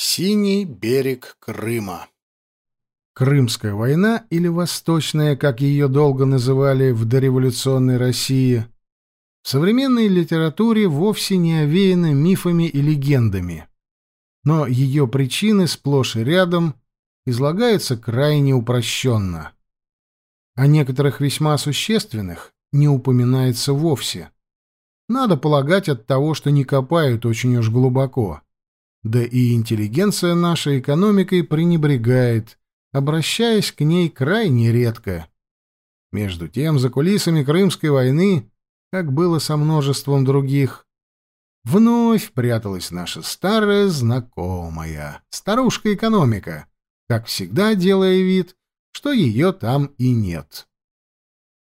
Синий берег Крыма. Крымская война или Восточная, как ее долго называли в дореволюционной России, в современной литературе вовсе не овеяна мифами и легендами. Но ее причины сплошь и рядом излагаются крайне упрощенно. О некоторых весьма существенных не упоминается вовсе. Надо полагать от того, что не копают очень уж глубоко. Да и интеллигенция нашей экономикой пренебрегает, обращаясь к ней крайне редко. Между тем, за кулисами Крымской войны, как было со множеством других, вновь пряталась наша старая знакомая, старушка-экономика, как всегда делая вид, что ее там и нет.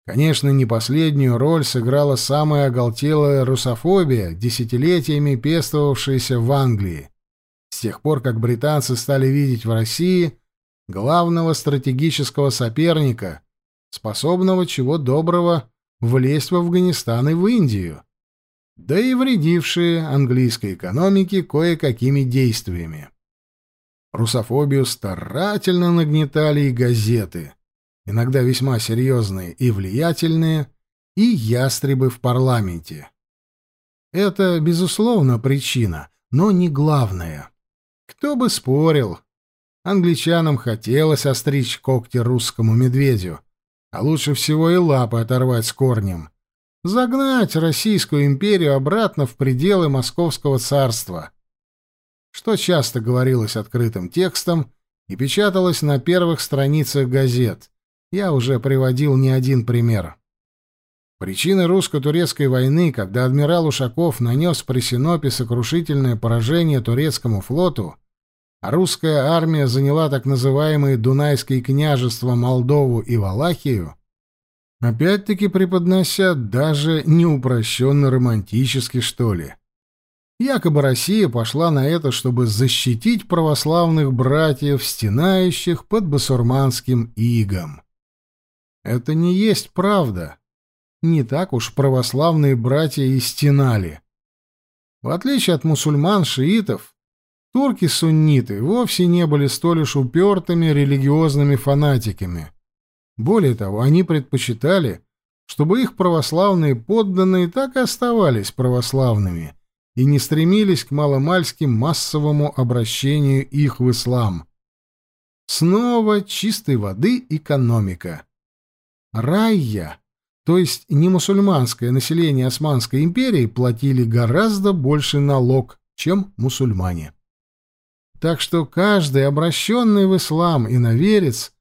Конечно, не последнюю роль сыграла самая оголтелая русофобия, десятилетиями пестовавшаяся в Англии с тех пор, как британцы стали видеть в России главного стратегического соперника, способного чего доброго влезть в Афганистан и в Индию, да и вредившие английской экономике кое-какими действиями. Русофобию старательно нагнетали и газеты, иногда весьма серьезные и влиятельные, и ястребы в парламенте. Это, безусловно, причина, но не главная. Кто бы спорил. Англичанам хотелось остричь когти русскому медведю, а лучше всего и лапы оторвать с корнем. Загнать Российскую империю обратно в пределы Московского царства. Что часто говорилось открытым текстом и печаталось на первых страницах газет. Я уже приводил не один пример. Причины русско-турецкой войны, когда адмирал Ушаков нанес при Синопе сокрушительное поражение турецкому флоту, а русская армия заняла так называемые Дунайские княжества Молдову и Валахию, опять-таки преподнося даже неупрощенно романтически, что ли. Якобы Россия пошла на это, чтобы защитить православных братьев, стенающих под басурманским игом. Это не есть правда не так уж православные братья и стенали. В отличие от мусульман-шиитов, турки-сунниты вовсе не были столь уж упертыми религиозными фанатиками. Более того, они предпочитали, чтобы их православные подданные так и оставались православными и не стремились к маломальски массовому обращению их в ислам. Снова чистой воды экономика. Райя то есть не мусульманское население Османской империи, платили гораздо больше налог, чем мусульмане. Так что каждый обращенный в ислам иноверец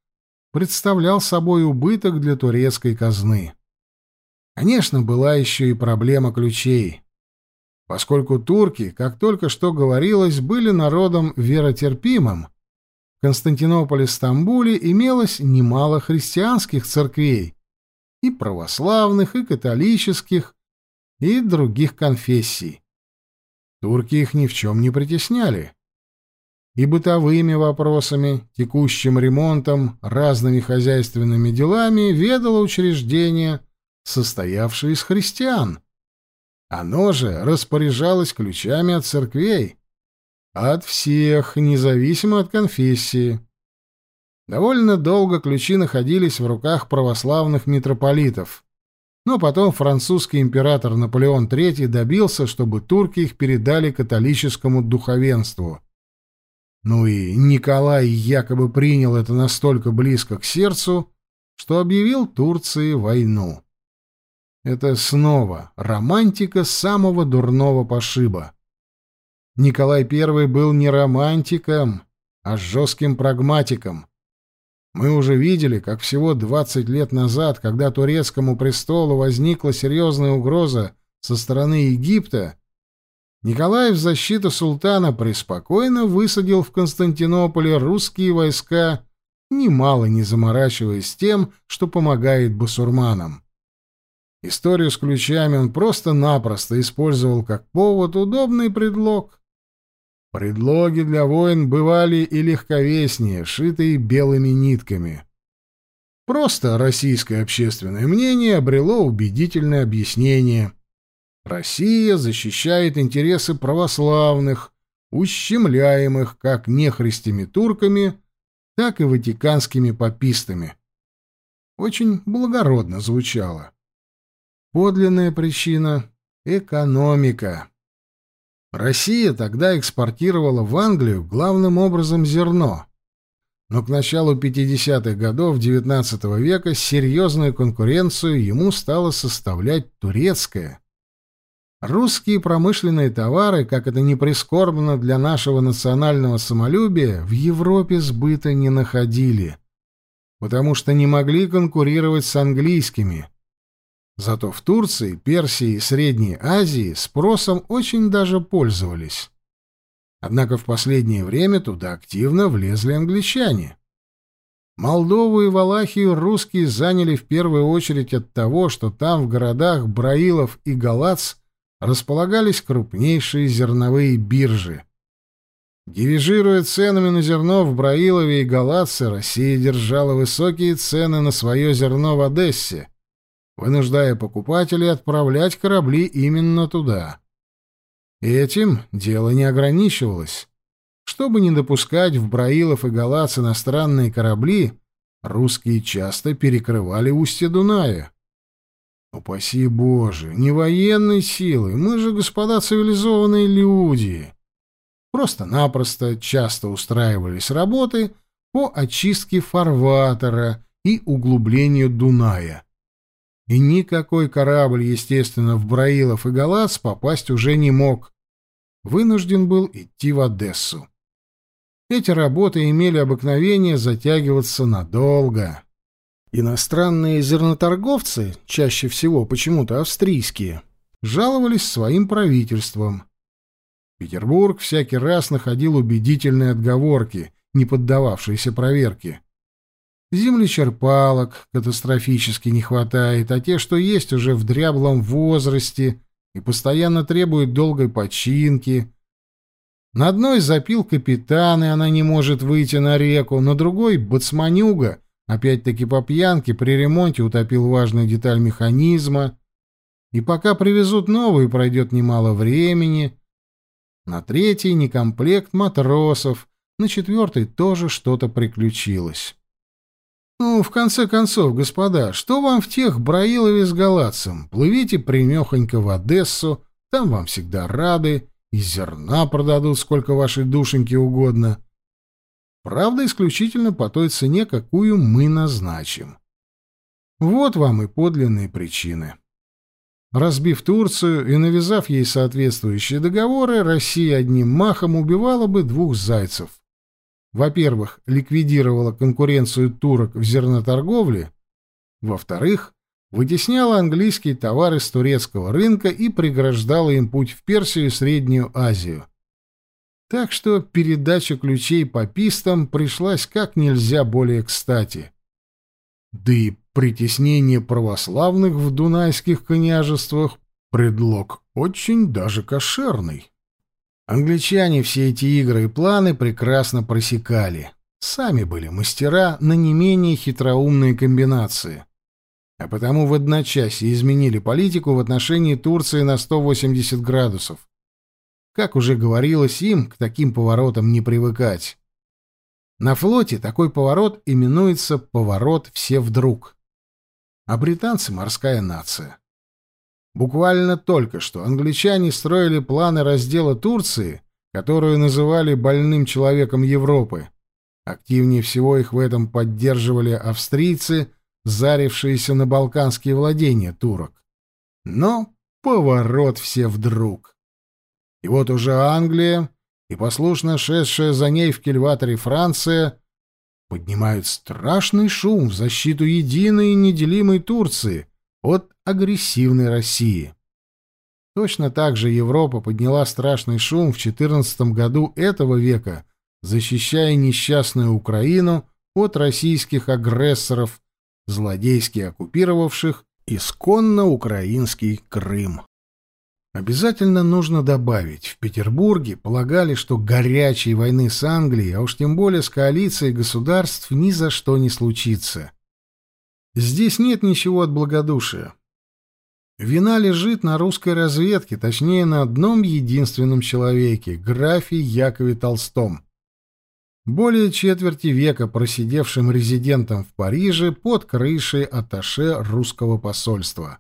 представлял собой убыток для турецкой казны. Конечно, была еще и проблема ключей. Поскольку турки, как только что говорилось, были народом веротерпимым, в Константинополе-Стамбуле имелось немало христианских церквей, и православных, и католических, и других конфессий. Турки их ни в чем не притесняли. И бытовыми вопросами, текущим ремонтом, разными хозяйственными делами ведало учреждение, состоявшее из христиан. Оно же распоряжалось ключами от церквей, от всех, независимо от конфессии. Довольно долго ключи находились в руках православных митрополитов. Но потом французский император Наполеон III добился, чтобы турки их передали католическому духовенству. Ну и Николай якобы принял это настолько близко к сердцу, что объявил Турции войну. Это снова романтика самого дурного пошиба. Николай I был не романтиком, а жестким прагматиком. Мы уже видели, как всего 20 лет назад, когда турецкому престолу возникла серьезная угроза со стороны Египта, Николай в защиту султана преспокойно высадил в Константинополе русские войска, немало не заморачиваясь тем, что помогает басурманам. Историю с ключами он просто-напросто использовал как повод, удобный предлог. Предлоги для войн бывали и легковеснее, шитые белыми нитками. Просто российское общественное мнение обрело убедительное объяснение. Россия защищает интересы православных, ущемляемых как нехристими турками, так и ватиканскими папистами. Очень благородно звучало. Подлинная причина — экономика. Россия тогда экспортировала в Англию главным образом зерно. Но к началу 50-х годов XIX века серьезную конкуренцию ему стало составлять турецкая. Русские промышленные товары, как это не прискорбно для нашего национального самолюбия, в Европе сбыта не находили, потому что не могли конкурировать с английскими. Зато в Турции, Персии и Средней Азии спросом очень даже пользовались. Однако в последнее время туда активно влезли англичане. Молдову и Валахию русские заняли в первую очередь от того, что там в городах Браилов и Галац располагались крупнейшие зерновые биржи. Дирижируя ценами на зерно в Браилове и Галатце, Россия держала высокие цены на свое зерно в Одессе, вынуждая покупателей отправлять корабли именно туда. Этим дело не ограничивалось. Чтобы не допускать в Браилов и Галац иностранные корабли, русские часто перекрывали устье Дуная. Упаси Боже, не военной силы, мы же, господа, цивилизованные люди. Просто-напросто часто устраивались работы по очистке фарватера и углублению Дуная. И никакой корабль, естественно, в Браилов и Галац попасть уже не мог. Вынужден был идти в Одессу. Эти работы имели обыкновение затягиваться надолго. Иностранные зерноторговцы, чаще всего почему-то австрийские, жаловались своим правительством. Петербург всякий раз находил убедительные отговорки, не поддававшиеся проверке. Землечерпалок катастрофически не хватает, а те, что есть уже в дряблом возрасте и постоянно требуют долгой починки. На одной запил капитан, и она не может выйти на реку, на другой — бацманюга — Опять-таки по пьянке при ремонте утопил важную деталь механизма, и пока привезут новую, пройдет немало времени. На третий некомплект матросов, на четвертый тоже что-то приключилось. Ну, в конце концов, господа, что вам в тех Браилове с Галатцем? Плывите примехонько в Одессу, там вам всегда рады, и зерна продадут сколько вашей душеньки угодно. Правда, исключительно по той цене, какую мы назначим. Вот вам и подлинные причины. Разбив Турцию и навязав ей соответствующие договоры, Россия одним махом убивала бы двух зайцев. Во-первых, ликвидировала конкуренцию турок в зерноторговле. Во-вторых, вытесняла английские товары с турецкого рынка и преграждала им путь в Персию и Среднюю Азию. Так что передача ключей попистам пришлась как нельзя более кстати. Да и притеснение православных в дунайских княжествах предлог очень даже кошерный. Англичане все эти игры и планы прекрасно просекали. Сами были мастера на не менее хитроумные комбинации. А потому в одночасье изменили политику в отношении Турции на 180 градусов. Как уже говорилось им, к таким поворотам не привыкать. На флоте такой поворот именуется «поворот все вдруг». А британцы — морская нация. Буквально только что англичане строили планы раздела Турции, которую называли «больным человеком Европы». Активнее всего их в этом поддерживали австрийцы, зарившиеся на балканские владения турок. Но поворот все вдруг. И вот уже Англия и послушно шедшая за ней в кильваторе Франция поднимают страшный шум в защиту единой и неделимой Турции от агрессивной России. Точно так же Европа подняла страшный шум в XIV году этого века, защищая несчастную Украину от российских агрессоров, злодейски оккупировавших исконно украинский Крым. Обязательно нужно добавить, в Петербурге полагали, что горячей войны с Англией, а уж тем более с коалицией государств, ни за что не случится. Здесь нет ничего от благодушия. Вина лежит на русской разведке, точнее, на одном единственном человеке — графе Якове Толстом. Более четверти века просидевшим резидентом в Париже под крышей аташе русского посольства.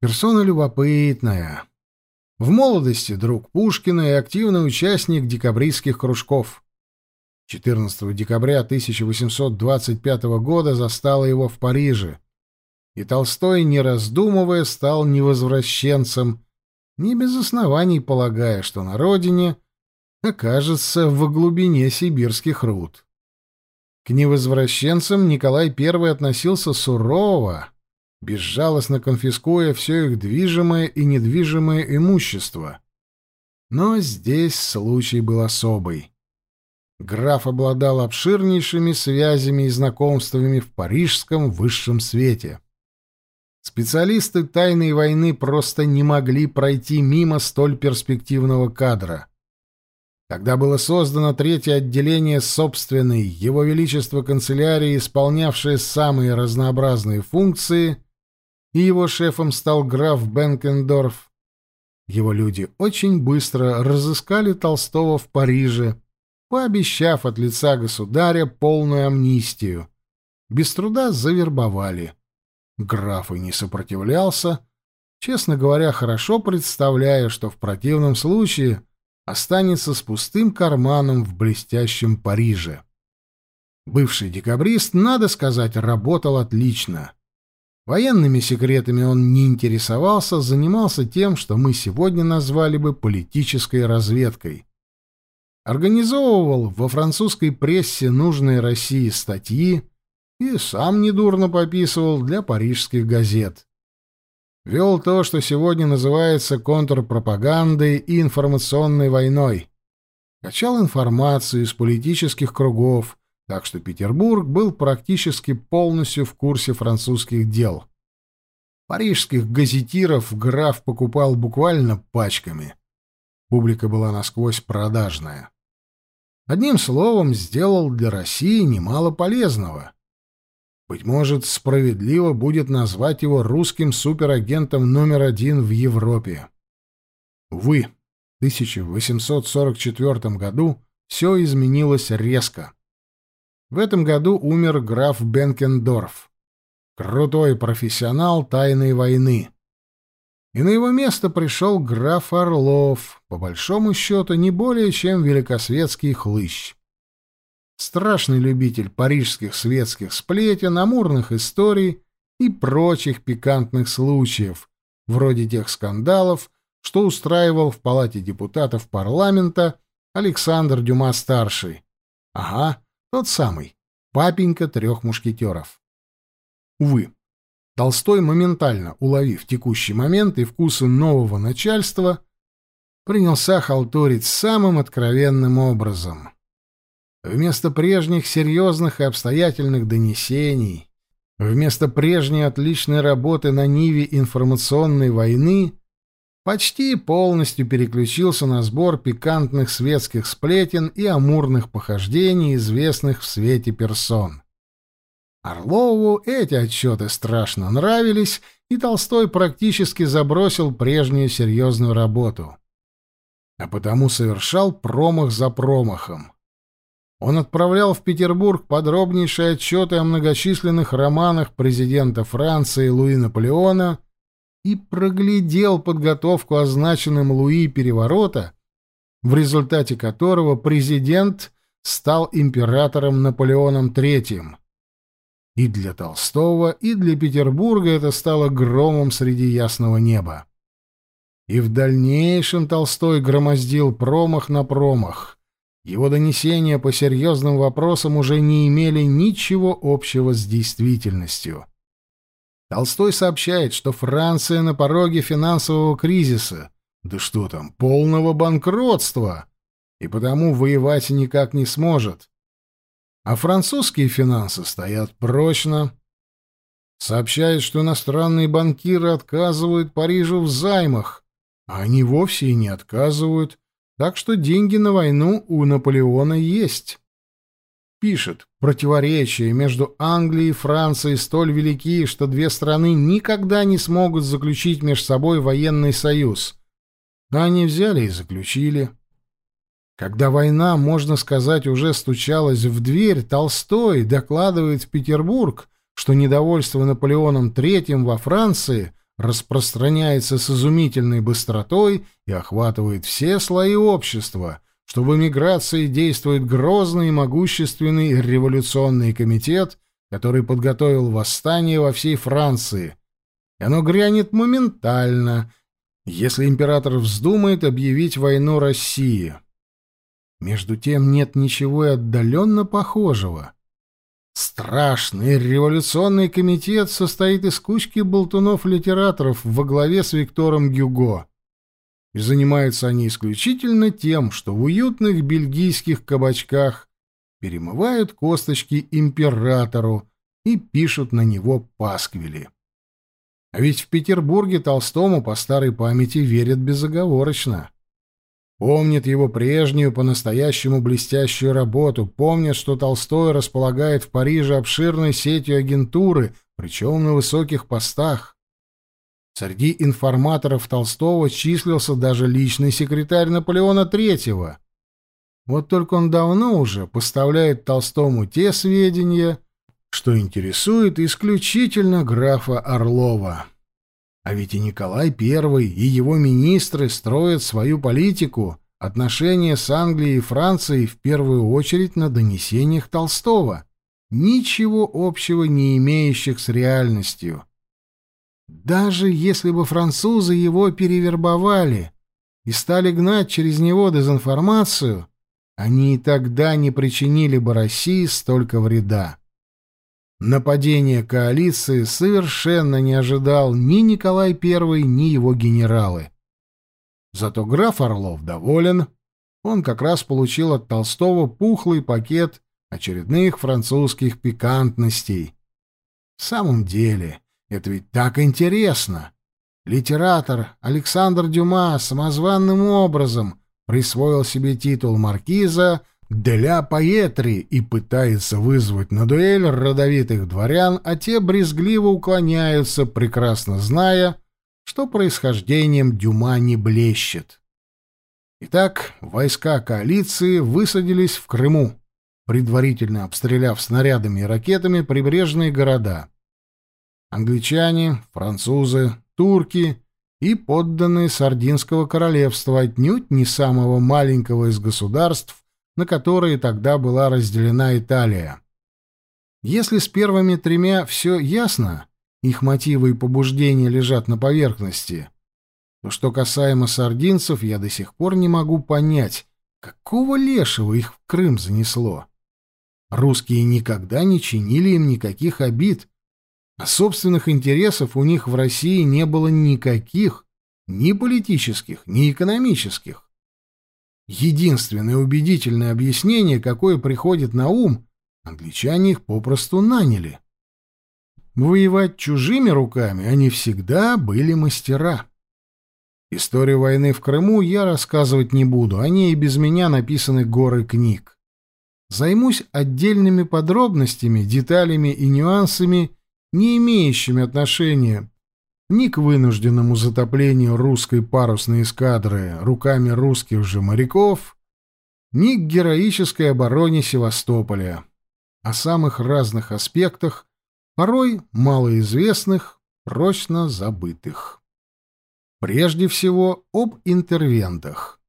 Персона любопытная. В молодости друг Пушкина и активный участник декабристских кружков. 14 декабря 1825 года застала его в Париже, и Толстой, не раздумывая, стал невозвращенцем, не без оснований полагая, что на родине окажется в глубине сибирских руд. К невозвращенцам Николай I относился сурово, безжалостно конфискуя все их движимое и недвижимое имущество. Но здесь случай был особый. Граф обладал обширнейшими связями и знакомствами в парижском высшем свете. Специалисты тайной войны просто не могли пройти мимо столь перспективного кадра. Когда было создано третье отделение собственной, Его Величество канцелярии, исполнявшее самые разнообразные функции, и его шефом стал граф Бенкендорф, его люди очень быстро разыскали Толстого в Париже, пообещав от лица государя полную амнистию. Без труда завербовали. Граф и не сопротивлялся, честно говоря, хорошо представляя, что в противном случае останется с пустым карманом в блестящем Париже. Бывший декабрист, надо сказать, работал отлично. Военными секретами он не интересовался, занимался тем, что мы сегодня назвали бы политической разведкой. Организовывал во французской прессе нужные России статьи, и сам недурно пописывал для парижских газет. Вел то, что сегодня называется контрпропагандой и информационной войной. Качал информацию из политических кругов, так что Петербург был практически полностью в курсе французских дел. Парижских газетиров граф покупал буквально пачками. Публика была насквозь продажная. Одним словом, сделал для России немало полезного. Быть может, справедливо будет назвать его русским суперагентом номер один в Европе. Увы, в 1844 году все изменилось резко. В этом году умер граф Бенкендорф, крутой профессионал тайной войны. И на его место пришел граф Орлов, по большому счету не более чем великосветский хлыщ страшный любитель парижских светских сплетен, амурных историй и прочих пикантных случаев, вроде тех скандалов, что устраивал в Палате депутатов парламента Александр Дюма-старший. Ага, тот самый, папенька трех мушкетеров. Увы, Толстой, моментально уловив текущий момент и вкусы нового начальства, принялся халтурить самым откровенным образом — Вместо прежних серьезных и обстоятельных донесений, вместо прежней отличной работы на ниве информационной войны, почти полностью переключился на сбор пикантных светских сплетен и амурных похождений известных в свете персон. Орлову эти отчеты страшно нравились, и Толстой практически забросил прежнюю серьезную работу. А потому совершал промах за промахом. Он отправлял в Петербург подробнейшие отчеты о многочисленных романах президента Франции Луи Наполеона и проглядел подготовку означенным Луи переворота, в результате которого президент стал императором Наполеоном III. И для Толстого, и для Петербурга это стало громом среди ясного неба. И в дальнейшем Толстой громоздил промах на промах — его донесения по серьезным вопросам уже не имели ничего общего с действительностью. Толстой сообщает, что Франция на пороге финансового кризиса, да что там, полного банкротства, и потому воевать никак не сможет. А французские финансы стоят прочно. Сообщает, что иностранные банкиры отказывают Парижу в займах, а они вовсе и не отказывают, так что деньги на войну у Наполеона есть. Пишет, противоречия между Англией и Францией столь велики, что две страны никогда не смогут заключить между собой военный союз. А они взяли и заключили. Когда война, можно сказать, уже стучалась в дверь, Толстой докладывает в Петербург, что недовольство Наполеоном III во Франции распространяется с изумительной быстротой и охватывает все слои общества, что в эмиграции действует грозный и могущественный революционный комитет, который подготовил восстание во всей Франции. И оно грянет моментально, если император вздумает объявить войну России. Между тем нет ничего и отдаленно похожего. Страшный революционный комитет состоит из кучки болтунов-литераторов во главе с Виктором Гюго. И занимаются они исключительно тем, что в уютных бельгийских кабачках перемывают косточки императору и пишут на него пасквили. А ведь в Петербурге Толстому по старой памяти верят безоговорочно. Помнят его прежнюю, по-настоящему блестящую работу, помнят, что Толстой располагает в Париже обширной сетью агентуры, причем на высоких постах. Среди информаторов Толстого числился даже личный секретарь Наполеона III. Вот только он давно уже поставляет Толстому те сведения, что интересует исключительно графа Орлова. А ведь и Николай I, и его министры строят свою политику, отношения с Англией и Францией в первую очередь на донесениях Толстого, ничего общего не имеющих с реальностью. Даже если бы французы его перевербовали и стали гнать через него дезинформацию, они и тогда не причинили бы России столько вреда. Нападение коалиции совершенно не ожидал ни Николай I, ни его генералы. Зато граф Орлов доволен. Он как раз получил от Толстого пухлый пакет очередных французских пикантностей. В самом деле, это ведь так интересно. Литератор Александр Дюма самозванным образом присвоил себе титул маркиза Деля Паетри и пытается вызвать на дуэль родовитых дворян, а те брезгливо уклоняются, прекрасно зная, что происхождением Дюма не блещет. Итак, войска коалиции высадились в Крыму, предварительно обстреляв снарядами и ракетами прибрежные города англичане, французы, турки и подданные Сардинского королевства, отнюдь не самого маленького из государств, на которые тогда была разделена Италия. Если с первыми тремя все ясно, их мотивы и побуждения лежат на поверхности, то что касаемо сардинцев, я до сих пор не могу понять, какого лешего их в Крым занесло. Русские никогда не чинили им никаких обид, а собственных интересов у них в России не было никаких, ни политических, ни экономических. Единственное убедительное объяснение, какое приходит на ум, англичане их попросту наняли. Воевать чужими руками они всегда были мастера. Историю войны в Крыму я рассказывать не буду, о ней и без меня написаны горы книг. Займусь отдельными подробностями, деталями и нюансами не имеющими отношения ни к вынужденному затоплению русской парусной эскадры руками русских же моряков, ни к героической обороне Севастополя, о самых разных аспектах, порой малоизвестных, прочно забытых. Прежде всего, об интервентах.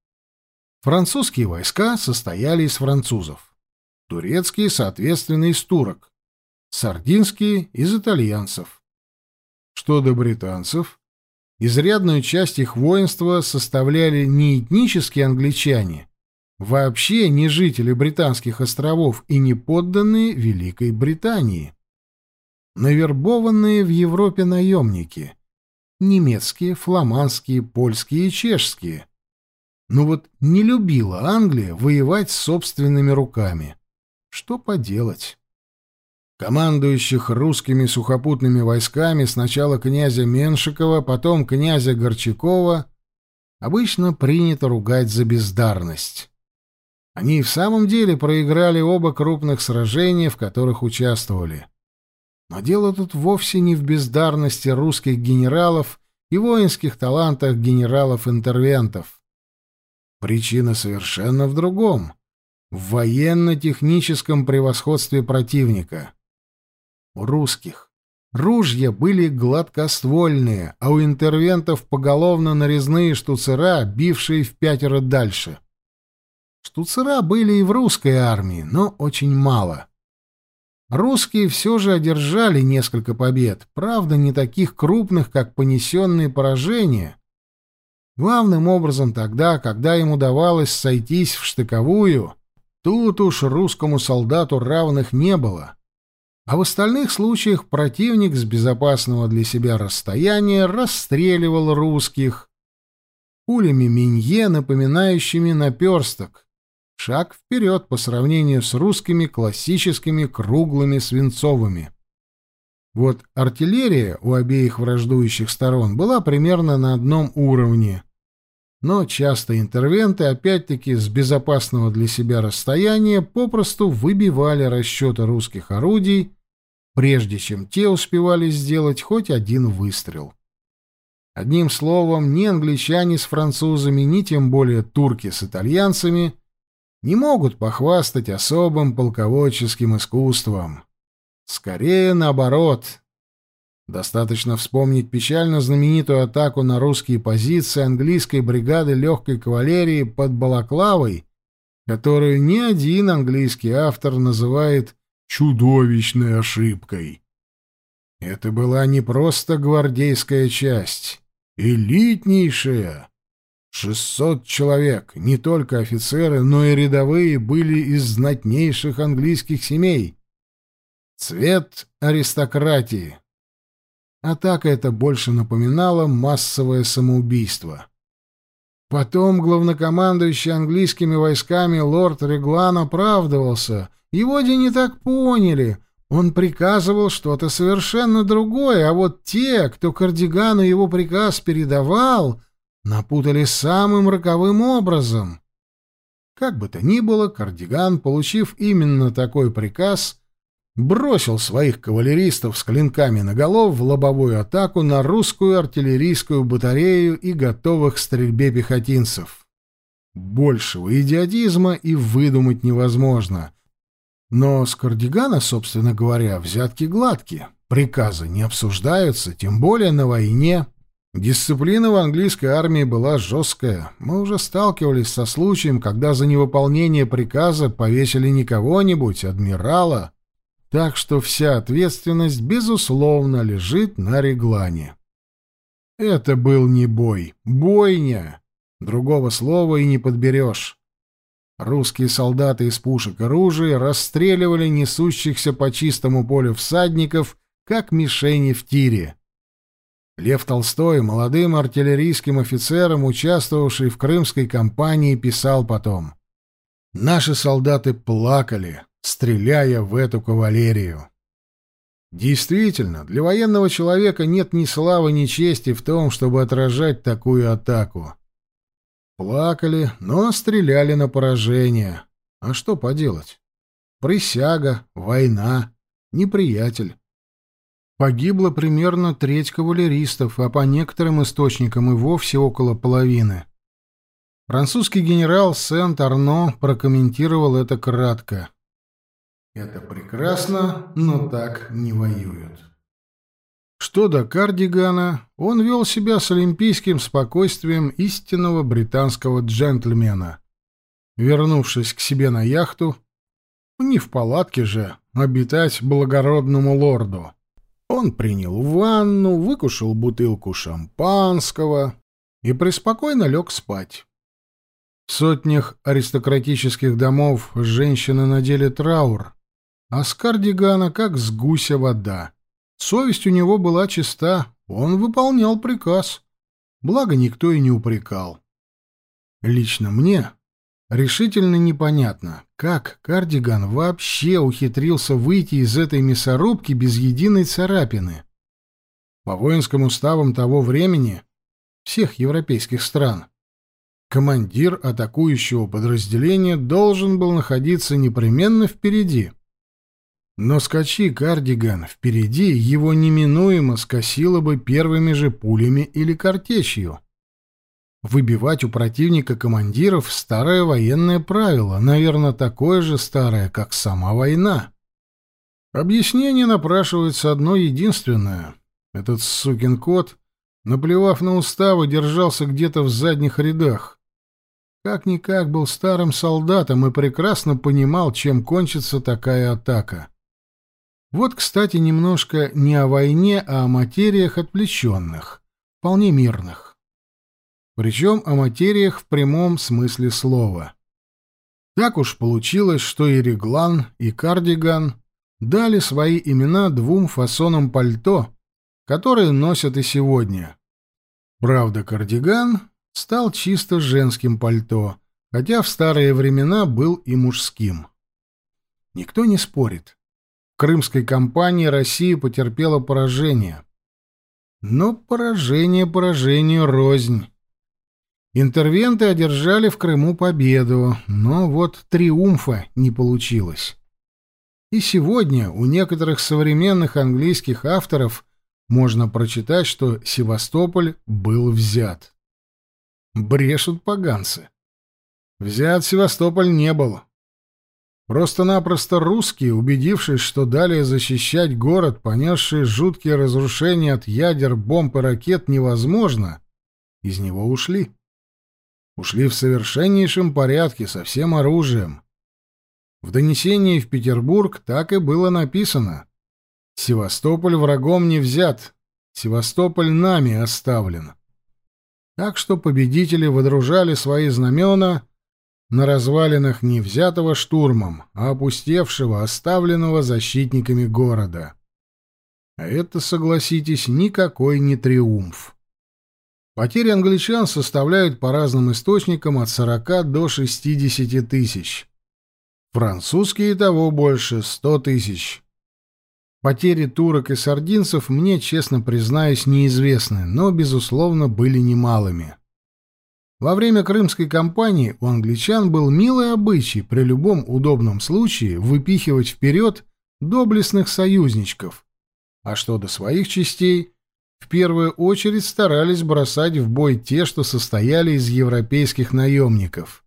Французские войска состояли из французов, турецкие, соответственно, из турок, сардинские — из итальянцев. Что до британцев, изрядную часть их воинства составляли не этнические англичане, вообще не жители британских островов и не подданные Великой Британии. Навербованные в Европе наемники. Немецкие, фламандские, польские и чешские. Но вот не любила Англия воевать собственными руками. Что поделать? Командующих русскими сухопутными войсками сначала князя Меншикова, потом князя Горчакова, обычно принято ругать за бездарность. Они и в самом деле проиграли оба крупных сражения, в которых участвовали. Но дело тут вовсе не в бездарности русских генералов и воинских талантах генералов-интервентов. Причина совершенно в другом — в военно-техническом превосходстве противника. Русских ружья были гладкоствольные, а у интервентов поголовно нарезные штуцера, бившие в пятеро дальше — Штуцера были и в русской армии, но очень мало. Русские все же одержали несколько побед, правда, не таких крупных, как понесенные поражения. Главным образом тогда, когда им удавалось сойтись в штыковую, тут уж русскому солдату равных не было. А в остальных случаях противник с безопасного для себя расстояния расстреливал русских пулями Минье, напоминающими наперсток, Шаг вперед по сравнению с русскими классическими круглыми свинцовыми. Вот артиллерия у обеих враждующих сторон была примерно на одном уровне. Но часто интервенты, опять-таки с безопасного для себя расстояния, попросту выбивали расчеты русских орудий, прежде чем те успевали сделать хоть один выстрел. Одним словом, ни англичане с французами, ни тем более турки с итальянцами — не могут похвастать особым полководческим искусством. Скорее наоборот. Достаточно вспомнить печально знаменитую атаку на русские позиции английской бригады легкой кавалерии под Балаклавой, которую ни один английский автор называет чудовищной ошибкой. Это была не просто гвардейская часть, элитнейшая, Шестьсот человек, не только офицеры, но и рядовые, были из знатнейших английских семей. Цвет аристократии. Атака эта больше напоминала массовое самоубийство. Потом главнокомандующий английскими войсками лорд Реглан оправдывался. Его де не так поняли. Он приказывал что-то совершенно другое, а вот те, кто кардигану его приказ передавал, напутали самым роковым образом. Как бы то ни было, Кардиган, получив именно такой приказ, бросил своих кавалеристов с клинками наголов в лобовую атаку на русскую артиллерийскую батарею и готовых к стрельбе пехотинцев. Большего идиотизма и выдумать невозможно. Но с Кардигана, собственно говоря, взятки гладкие, приказы не обсуждаются, тем более на войне. Дисциплина в английской армии была жесткая. Мы уже сталкивались со случаем, когда за невыполнение приказа повесили не кого-нибудь, адмирала. Так что вся ответственность, безусловно, лежит на реглане. Это был не бой, бойня. Другого слова и не подберешь. Русские солдаты из пушек и ружей расстреливали несущихся по чистому полю всадников, как мишени в тире. Лев Толстой, молодым артиллерийским офицером, участвовавший в крымской кампании, писал потом. «Наши солдаты плакали, стреляя в эту кавалерию». Действительно, для военного человека нет ни славы, ни чести в том, чтобы отражать такую атаку. Плакали, но стреляли на поражение. А что поделать? Присяга, война, неприятель. Погибло примерно треть кавалеристов, а по некоторым источникам и вовсе около половины. Французский генерал Сент-Арно прокомментировал это кратко. «Это прекрасно, но так не воюют». Что до Кардигана, он вел себя с олимпийским спокойствием истинного британского джентльмена. Вернувшись к себе на яхту, не в палатке же, обитать благородному лорду. Он принял ванну, выкушал бутылку шампанского и преспокойно лег спать. В сотнях аристократических домов женщины надели траур, а с кардигана как с гуся вода. Совесть у него была чиста, он выполнял приказ. Благо, никто и не упрекал. Лично мне решительно непонятно, как Кардиган вообще ухитрился выйти из этой мясорубки без единой царапины? По воинским уставам того времени, всех европейских стран, Командир атакующего подразделения должен был находиться непременно впереди. Но скачи кардиган впереди, его неминуемо скосило бы первыми же пулями или картечью. Выбивать у противника командиров — старое военное правило, наверное, такое же старое, как сама война. Объяснение напрашивается одно единственное. Этот сукин кот, наплевав на уставы, держался где-то в задних рядах. Как-никак был старым солдатом и прекрасно понимал, чем кончится такая атака. Вот, кстати, немножко не о войне, а о материях отвлеченных, вполне мирных. Причем о материях в прямом смысле слова. Так уж получилось, что и реглан, и кардиган дали свои имена двум фасонам пальто, которые носят и сегодня. Правда, кардиган стал чисто женским пальто, хотя в старые времена был и мужским. Никто не спорит. Крымской кампании Россия потерпела поражение. Но поражение поражению рознь. Интервенты одержали в Крыму победу, но вот триумфа не получилось. И сегодня у некоторых современных английских авторов можно прочитать, что Севастополь был взят. Брешут поганцы. Взят Севастополь не был. Просто-напросто русские, убедившись, что далее защищать город, понесший жуткие разрушения от ядер, бомб и ракет, невозможно, из него ушли. Ушли в совершеннейшем порядке, со всем оружием. В донесении в Петербург так и было написано. Севастополь врагом не взят, Севастополь нами оставлен. Так что победители водружали свои знамена на развалинах не взятого штурмом, а опустевшего, оставленного защитниками города. А это, согласитесь, никакой не триумф. Потери англичан составляют по разным источникам от 40 до 60 тысяч. Французские того больше 100 тысяч. Потери турок и сардинцев мне, честно признаюсь, неизвестны, но, безусловно, были немалыми. Во время Крымской кампании у англичан был милый обычай при любом удобном случае выпихивать вперед доблестных союзничков, а что до своих частей, в первую очередь старались бросать в бой те, что состояли из европейских наемников.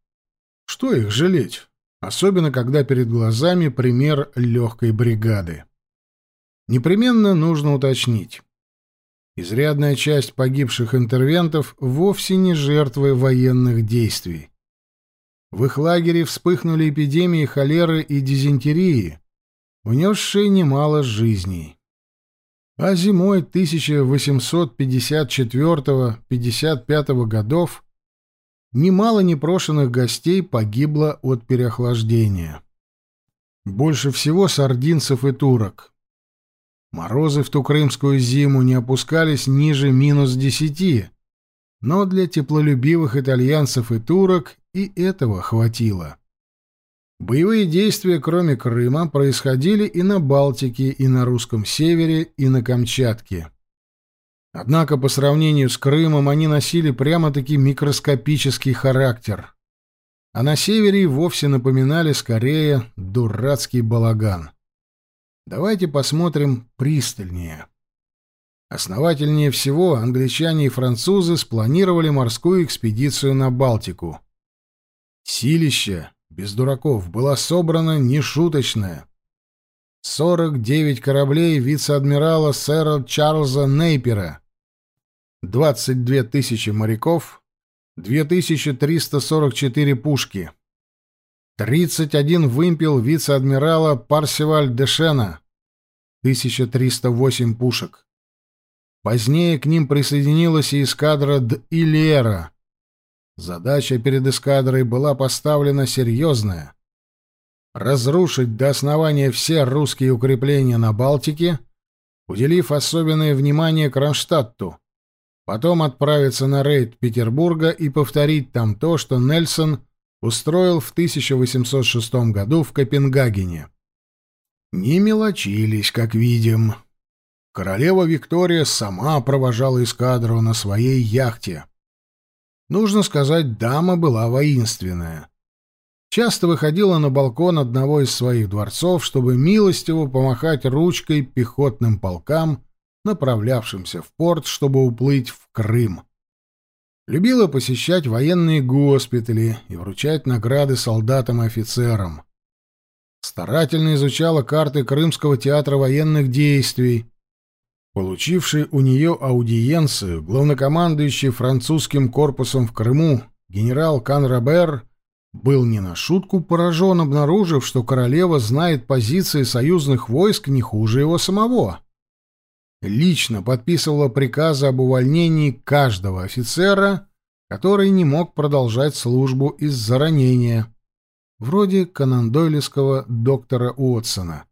Что их жалеть? Особенно, когда перед глазами пример легкой бригады. Непременно нужно уточнить. Изрядная часть погибших интервентов вовсе не жертвы военных действий. В их лагере вспыхнули эпидемии холеры и дизентерии, унесшие немало жизней. А зимой 1854-55 годов немало непрошенных гостей погибло от переохлаждения. Больше всего сардинцев и турок. Морозы в ту крымскую зиму не опускались ниже минус десяти, но для теплолюбивых итальянцев и турок и этого хватило. Боевые действия, кроме Крыма, происходили и на Балтике, и на русском севере, и на Камчатке. Однако по сравнению с Крымом они носили прямо-таки микроскопический характер. А на севере вовсе напоминали скорее дурацкий балаган. Давайте посмотрим пристальнее. Основательнее всего англичане и французы спланировали морскую экспедицию на Балтику. Силище, без дураков, была собрана нешуточная. 49 кораблей вице-адмирала сэра Чарльза Нейпера, 22 тысячи моряков, 2344 пушки — 31 вымпел вице-адмирала Парсиваль Дешена, 1308 пушек. Позднее к ним присоединилась и эскадра Д-Илера. Задача перед эскадрой была поставлена серьезная — разрушить до основания все русские укрепления на Балтике, уделив особенное внимание Кронштадту, потом отправиться на рейд Петербурга и повторить там то, что Нельсон — устроил в 1806 году в Копенгагене. Не мелочились, как видим. Королева Виктория сама провожала эскадру на своей яхте. Нужно сказать, дама была воинственная. Часто выходила на балкон одного из своих дворцов, чтобы милостиво помахать ручкой пехотным полкам, направлявшимся в порт, чтобы уплыть в Крым. Любила посещать военные госпитали и вручать награды солдатам и офицерам. Старательно изучала карты Крымского театра военных действий, Получивший у нее аудиенцию главнокомандующий французским корпусом в Крыму генерал Канрабер был не на шутку поражен, обнаружив, что королева знает позиции союзных войск не хуже его самого. Лично подписывала приказы об увольнении каждого офицера, который не мог продолжать службу из-за ранения, вроде канандойлевского доктора Уотсона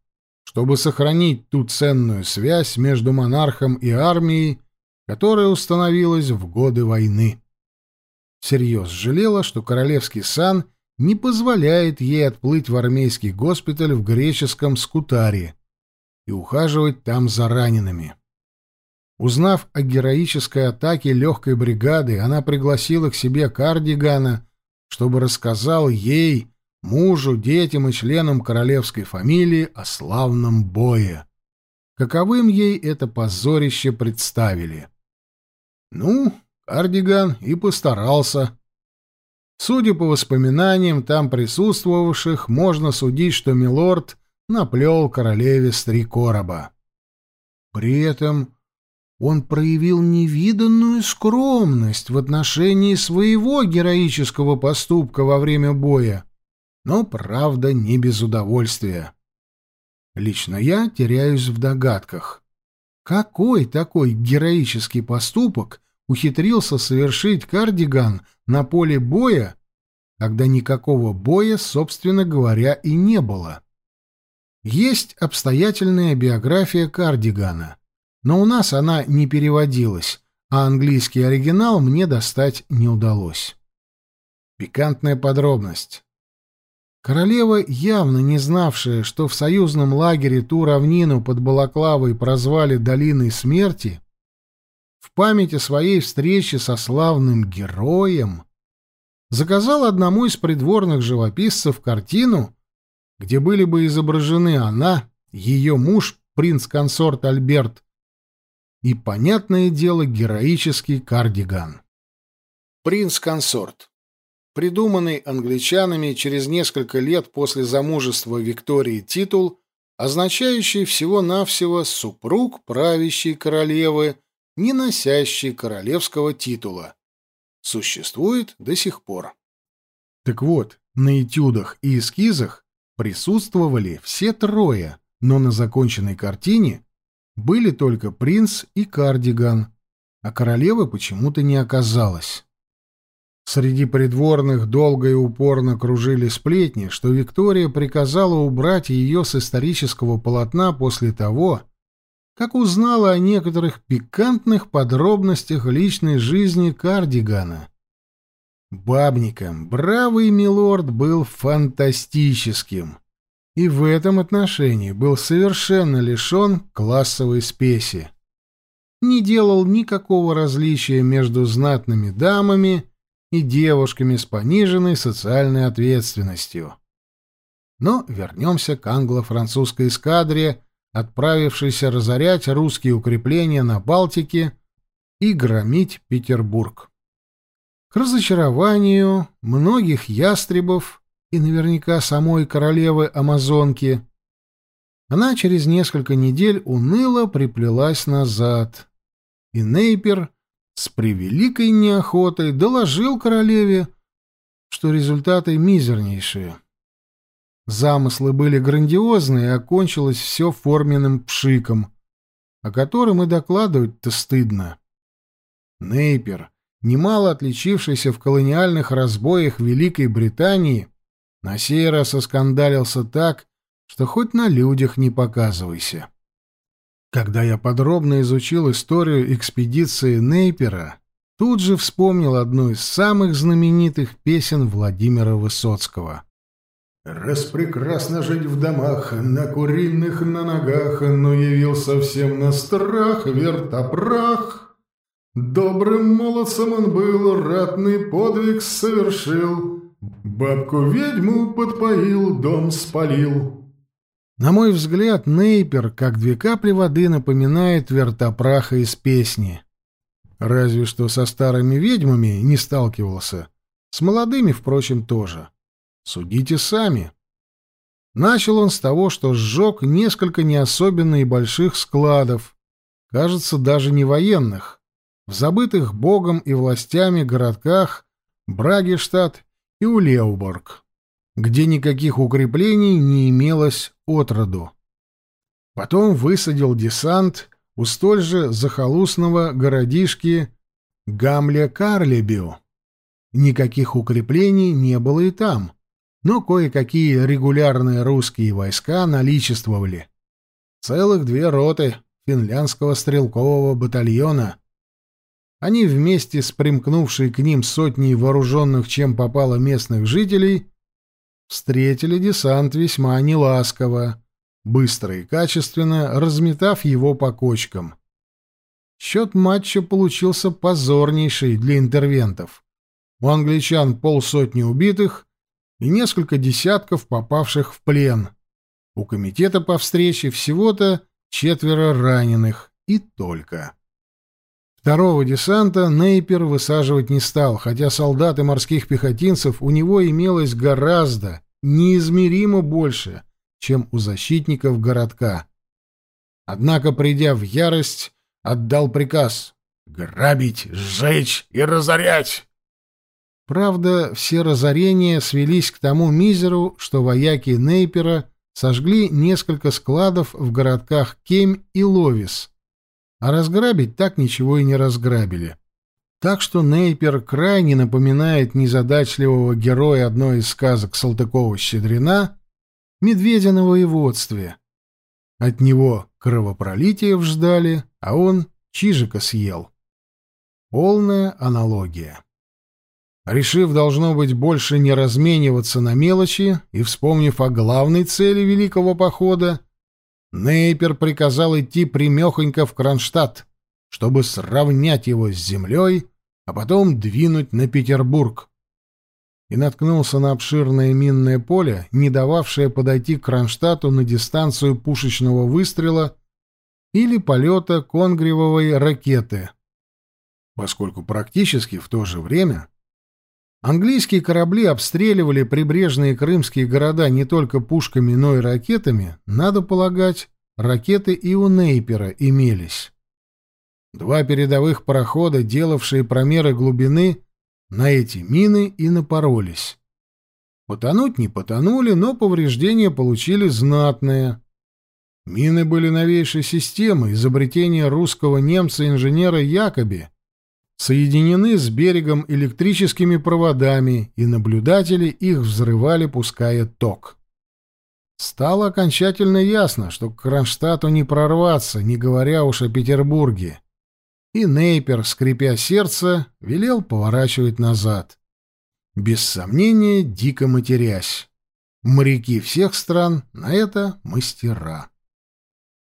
чтобы сохранить ту ценную связь между монархом и армией, которая установилась в годы войны. Всерьез жалела, что королевский сан не позволяет ей отплыть в армейский госпиталь в греческом Скутаре и ухаживать там за ранеными. Узнав о героической атаке легкой бригады, она пригласила к себе Кардигана, чтобы рассказал ей мужу, детям и членам королевской фамилии о славном бое. Каковым ей это позорище представили. Ну, Кардиган и постарался. Судя по воспоминаниям там присутствовавших, можно судить, что милорд наплел королеве три короба. При этом он проявил невиданную скромность в отношении своего героического поступка во время боя но, правда, не без удовольствия. Лично я теряюсь в догадках. Какой такой героический поступок ухитрился совершить кардиган на поле боя, когда никакого боя, собственно говоря, и не было? Есть обстоятельная биография кардигана, но у нас она не переводилась, а английский оригинал мне достать не удалось. Пикантная подробность. Королева, явно не знавшая, что в союзном лагере ту равнину под Балаклавой прозвали «Долиной смерти», в память о своей встрече со славным героем, заказала одному из придворных живописцев картину, где были бы изображены она, ее муж, принц-консорт Альберт, и, понятное дело, героический кардиган. Принц-консорт придуманный англичанами через несколько лет после замужества Виктории титул, означающий всего-навсего «супруг правящей королевы», не носящий королевского титула. Существует до сих пор. Так вот, на этюдах и эскизах присутствовали все трое, но на законченной картине были только принц и кардиган, а королевы почему-то не оказалось. Среди придворных долго и упорно кружили сплетни, что Виктория приказала убрать ее с исторического полотна после того, как узнала о некоторых пикантных подробностях личной жизни Кардигана. Бабником бравый милорд был фантастическим, и в этом отношении был совершенно лишен классовой спеси. Не делал никакого различия между знатными дамами и девушками с пониженной социальной ответственностью. Но вернемся к англо-французской эскадре, отправившейся разорять русские укрепления на Балтике и громить Петербург. К разочарованию многих ястребов и наверняка самой королевы Амазонки она через несколько недель уныло приплелась назад, и Нейпер с превеликой неохотой доложил королеве, что результаты мизернейшие. Замыслы были грандиозные, и окончилось все форменным пшиком, о котором и докладывать-то стыдно. Нейпер, немало отличившийся в колониальных разбоях Великой Британии, на сей раз оскандалился так, что хоть на людях не показывайся. Когда я подробно изучил историю экспедиции Нейпера, тут же вспомнил одну из самых знаменитых песен Владимира Высоцкого. «Распрекрасно жить в домах, на куриных на ногах, но явился всем на страх вертопрах. Добрым молодцем он был, ратный подвиг совершил, бабку-ведьму подпоил, дом спалил. На мой взгляд, Нейпер, как две капли воды, напоминает вертопраха из песни. Разве что со старыми ведьмами не сталкивался. С молодыми, впрочем, тоже. Судите сами. Начал он с того, что сжег несколько не особенно и больших складов, кажется, даже не военных, в забытых богом и властями городках Брагештадт и Улеуборг, где никаких укреплений не имелось отроду. Потом высадил десант у столь же захолустного городишки Гамле-Карлебю. Никаких укреплений не было и там, но кое-какие регулярные русские войска наличествовали. Целых две роты финляндского стрелкового батальона. Они вместе с примкнувшей к ним сотней вооруженных чем попало местных жителей встретили десант весьма неласково, быстро и качественно разметав его по кочкам. Счет матча получился позорнейший для интервентов. У англичан полсотни убитых и несколько десятков попавших в плен. У комитета по встрече всего-то четверо раненых и только. Второго десанта Нейпер высаживать не стал, хотя солдат и морских пехотинцев у него имелось гораздо, неизмеримо больше, чем у защитников городка. Однако, придя в ярость, отдал приказ «грабить, сжечь и разорять». Правда, все разорения свелись к тому мизеру, что вояки Нейпера сожгли несколько складов в городках Кемь и Ловис, а разграбить так ничего и не разграбили. Так что Нейпер крайне напоминает незадачливого героя одной из сказок Салтыкова-Щедрина «Медведя на воеводстве». От него кровопролитие ждали, а он чижика съел. Полная аналогия. Решив, должно быть, больше не размениваться на мелочи и вспомнив о главной цели великого похода, Нейпер приказал идти примехонько в Кронштадт, чтобы сравнять его с землей, а потом двинуть на Петербург. И наткнулся на обширное минное поле, не дававшее подойти к Кронштадту на дистанцию пушечного выстрела или полета конгревовой ракеты, поскольку практически в то же время Английские корабли обстреливали прибрежные крымские города не только пушками, но и ракетами, надо полагать, ракеты и у Нейпера имелись. Два передовых парохода, делавшие промеры глубины, на эти мины и напоролись. Потонуть не потонули, но повреждения получили знатные. Мины были новейшей системы, изобретения русского немца-инженера Якоби, соединены с берегом электрическими проводами, и наблюдатели их взрывали, пуская ток. Стало окончательно ясно, что к Кронштадту не прорваться, не говоря уж о Петербурге. И Нейпер, скрипя сердце, велел поворачивать назад. Без сомнения, дико матерясь. Моряки всех стран на это мастера.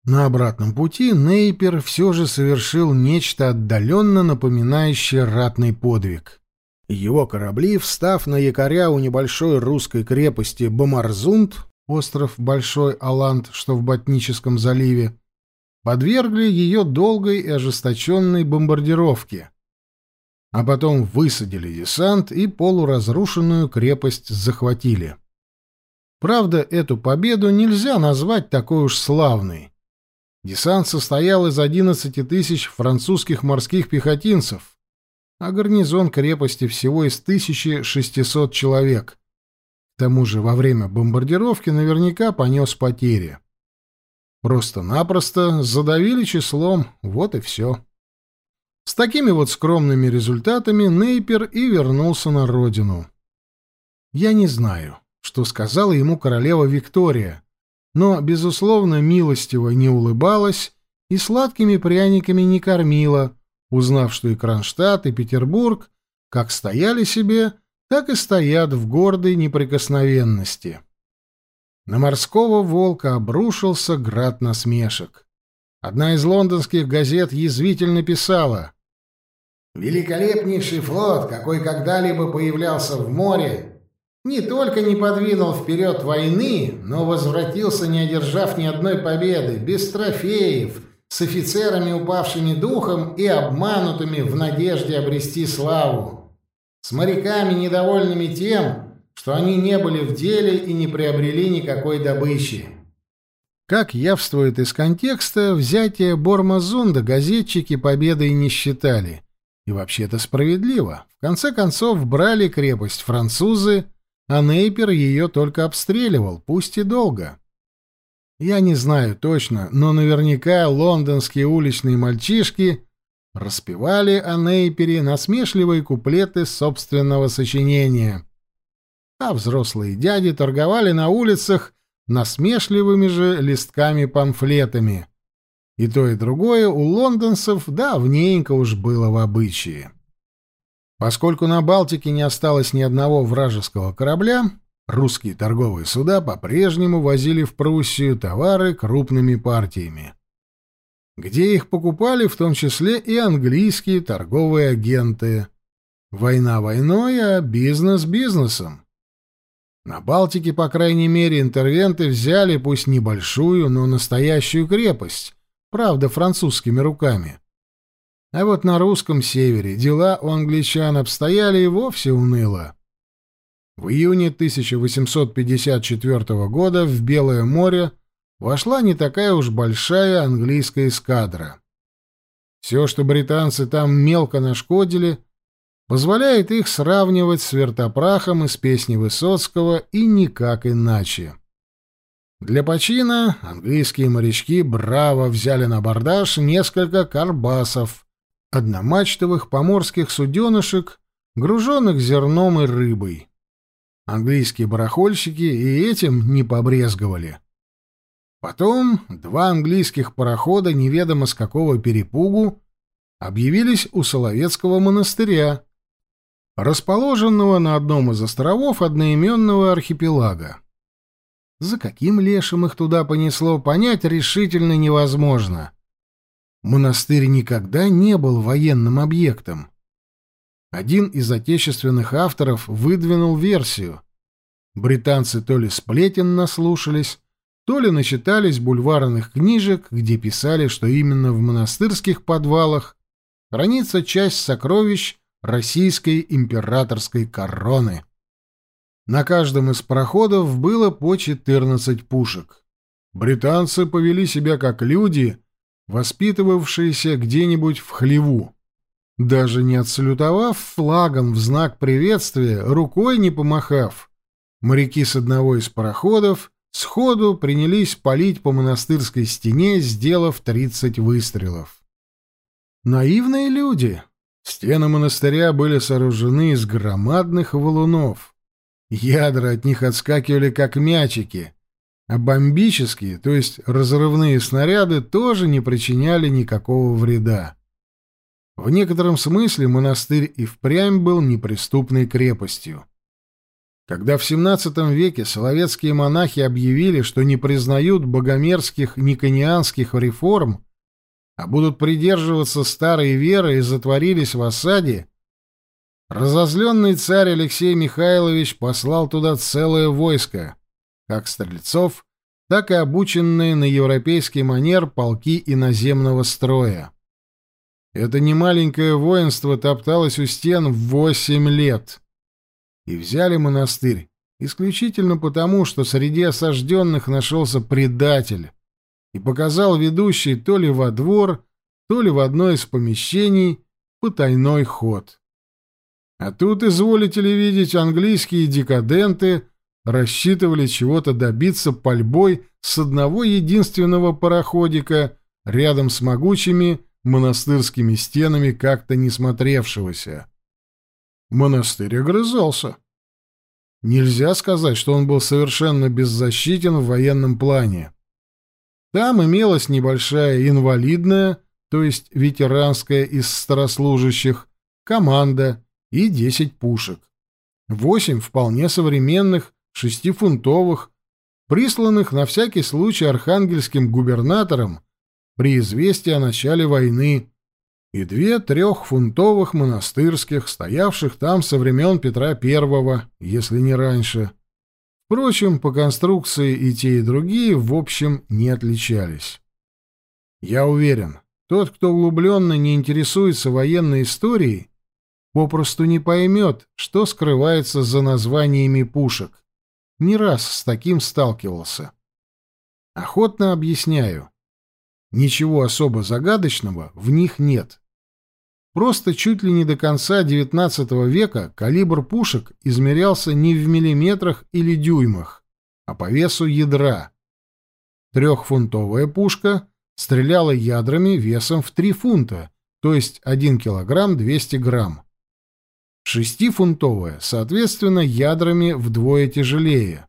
На обратном пути Нейпер все же совершил нечто отдаленно напоминающее ратный подвиг. Его корабли, встав на якоря у небольшой русской крепости Бомарзунд, остров Большой Аланд, что в Ботническом заливе, подвергли ее долгой и ожесточенной бомбардировке, а потом высадили десант и полуразрушенную крепость захватили. Правда, эту победу нельзя назвать такой уж славной. Десант состоял из 11 тысяч французских морских пехотинцев, а гарнизон крепости всего из 1600 человек. К тому же во время бомбардировки наверняка понес потери. Просто-напросто задавили числом, вот и все. С такими вот скромными результатами Нейпер и вернулся на родину. Я не знаю, что сказала ему королева Виктория, но, безусловно, милостиво не улыбалась и сладкими пряниками не кормила, узнав, что и Кронштадт, и Петербург как стояли себе, так и стоят в гордой неприкосновенности. На морского волка обрушился град насмешек. Одна из лондонских газет язвительно писала Великолепнейший флот, какой когда-либо появлялся в море, не только не подвинул вперед войны, но возвратился, не одержав ни одной победы, без трофеев, с офицерами, упавшими духом и обманутыми в надежде обрести славу, с моряками, недовольными тем, что они не были в деле и не приобрели никакой добычи. Как явствует из контекста, взятие Бормазунда газетчики победой не считали. И вообще-то справедливо. В конце концов, брали крепость французы, а Нейпер ее только обстреливал, пусть и долго. Я не знаю точно, но наверняка лондонские уличные мальчишки распевали о Нейпере насмешливые куплеты собственного сочинения. А взрослые дяди торговали на улицах насмешливыми же листками-памфлетами. И то, и другое у лондонцев давненько уж было в обычае. Поскольку на Балтике не осталось ни одного вражеского корабля, русские торговые суда по-прежнему возили в Пруссию товары крупными партиями. Где их покупали, в том числе и английские торговые агенты. Война войной, а бизнес бизнесом. На Балтике, по крайней мере, интервенты взяли пусть небольшую, но настоящую крепость, правда, французскими руками. А вот на русском севере дела у англичан обстояли и вовсе уныло. В июне 1854 года в Белое море вошла не такая уж большая английская эскадра. Все, что британцы там мелко нашкодили — позволяет их сравнивать с вертопрахом из песни Высоцкого и никак иначе. Для почина английские морячки браво взяли на абордаж несколько карбасов, одномачтовых поморских суденышек, груженных зерном и рыбой. Английские барахольщики и этим не побрезговали. Потом два английских парохода неведомо с какого перепугу объявились у Соловецкого монастыря, расположенного на одном из островов одноименного архипелага. За каким лешим их туда понесло, понять решительно невозможно. Монастырь никогда не был военным объектом. Один из отечественных авторов выдвинул версию. Британцы то ли сплетен наслушались, то ли начитались бульварных книжек, где писали, что именно в монастырских подвалах хранится часть сокровищ российской императорской короны. На каждом из пароходов было по 14 пушек. Британцы повели себя как люди, воспитывавшиеся где-нибудь в хлеву. Даже не отсалютовав флагом в знак приветствия, рукой не помахав, моряки с одного из пароходов сходу принялись палить по монастырской стене, сделав 30 выстрелов. Наивные люди, Стены монастыря были сооружены из громадных валунов. Ядра от них отскакивали, как мячики, а бомбические, то есть разрывные снаряды, тоже не причиняли никакого вреда. В некотором смысле монастырь и впрямь был неприступной крепостью. Когда в XVII веке соловецкие монахи объявили, что не признают богомерзких никонианских реформ, а будут придерживаться старой веры и затворились в осаде, разозленный царь Алексей Михайлович послал туда целое войско, как стрельцов, так и обученные на европейский манер полки иноземного строя. Это немаленькое воинство топталось у стен восемь лет. И взяли монастырь исключительно потому, что среди осажденных нашелся предатель, и показал ведущий то ли во двор, то ли в одно из помещений потайной ход. А тут, изволите ли видеть, английские декаденты рассчитывали чего-то добиться пальбой с одного единственного пароходика рядом с могучими монастырскими стенами как-то не смотревшегося. Монастырь огрызался. Нельзя сказать, что он был совершенно беззащитен в военном плане. Там имелась небольшая инвалидная, то есть ветеранская из старослужащих, команда и 10 пушек. Восемь вполне современных, шестифунтовых, присланных на всякий случай архангельским губернатором при известии о начале войны, и две трехфунтовых монастырских, стоявших там со времен Петра I, если не раньше. Впрочем, по конструкции и те, и другие, в общем, не отличались. Я уверен, тот, кто углубленно не интересуется военной историей, попросту не поймет, что скрывается за названиями пушек. Не раз с таким сталкивался. Охотно объясняю. Ничего особо загадочного в них нет. Просто чуть ли не до конца XIX века калибр пушек измерялся не в миллиметрах или дюймах, а по весу ядра. Трехфунтовая пушка стреляла ядрами весом в 3 фунта, то есть 1 килограмм 200 грамм. Шестифунтовая, соответственно, ядрами вдвое тяжелее.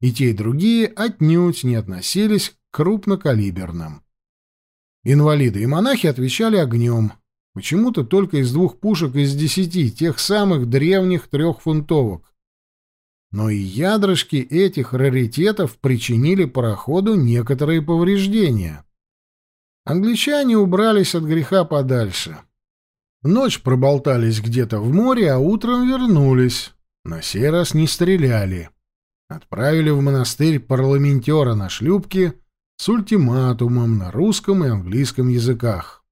И те, и другие отнюдь не относились к крупнокалиберным. Инвалиды и монахи отвечали огнем, Почему-то только из двух пушек из десяти, тех самых древних трехфунтовок. Но и ядрышки этих раритетов причинили пароходу некоторые повреждения. Англичане убрались от греха подальше. Ночь проболтались где-то в море, а утром вернулись. На сей раз не стреляли. Отправили в монастырь парламентера на шлюпке с ультиматумом на русском и английском языках.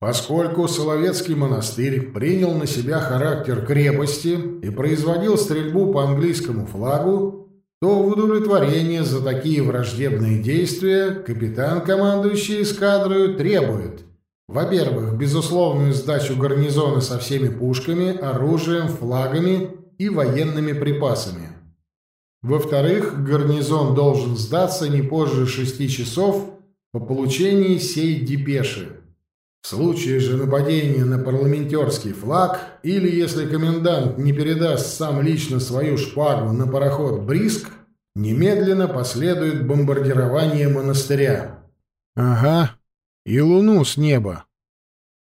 Поскольку Соловецкий монастырь принял на себя характер крепости и производил стрельбу по английскому флагу, то в удовлетворение за такие враждебные действия капитан, командующий эскадрою, требует, во-первых, безусловную сдачу гарнизона со всеми пушками, оружием, флагами и военными припасами. Во-вторых, гарнизон должен сдаться не позже шести часов по получении сей депеши. В случае же нападения на парламентерский флаг или если комендант не передаст сам лично свою шпагу на пароход «Бриск», немедленно последует бомбардирование монастыря. Ага, и луну с неба.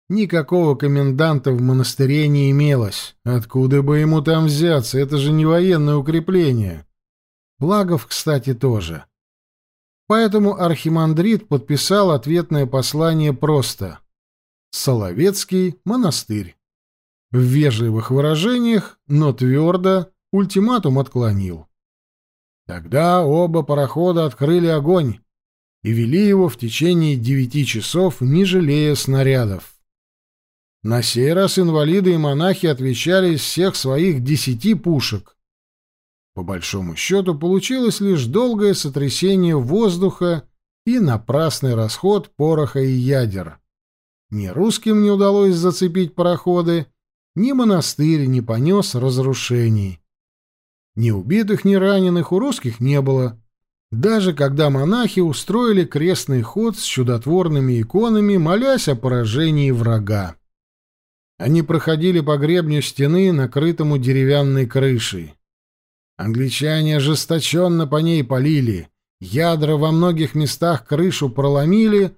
Никакого коменданта в монастыре не имелось. Откуда бы ему там взяться? Это же не военное укрепление. Флагов, кстати, тоже. Поэтому архимандрит подписал ответное послание просто — Соловецкий монастырь. В вежливых выражениях, но твердо ультиматум отклонил. Тогда оба парохода открыли огонь и вели его в течение девяти часов, не жалея снарядов. На сей раз инвалиды и монахи отвечали из всех своих десяти пушек. По большому счету получилось лишь долгое сотрясение воздуха и напрасный расход пороха и ядер. Ни русским не удалось зацепить пароходы, ни монастырь не понес разрушений. Ни убитых, ни раненых у русских не было. Даже когда монахи устроили крестный ход с чудотворными иконами, молясь о поражении врага. Они проходили по гребню стены, накрытому деревянной крышей. Англичане ожесточенно по ней полили, ядра во многих местах крышу проломили,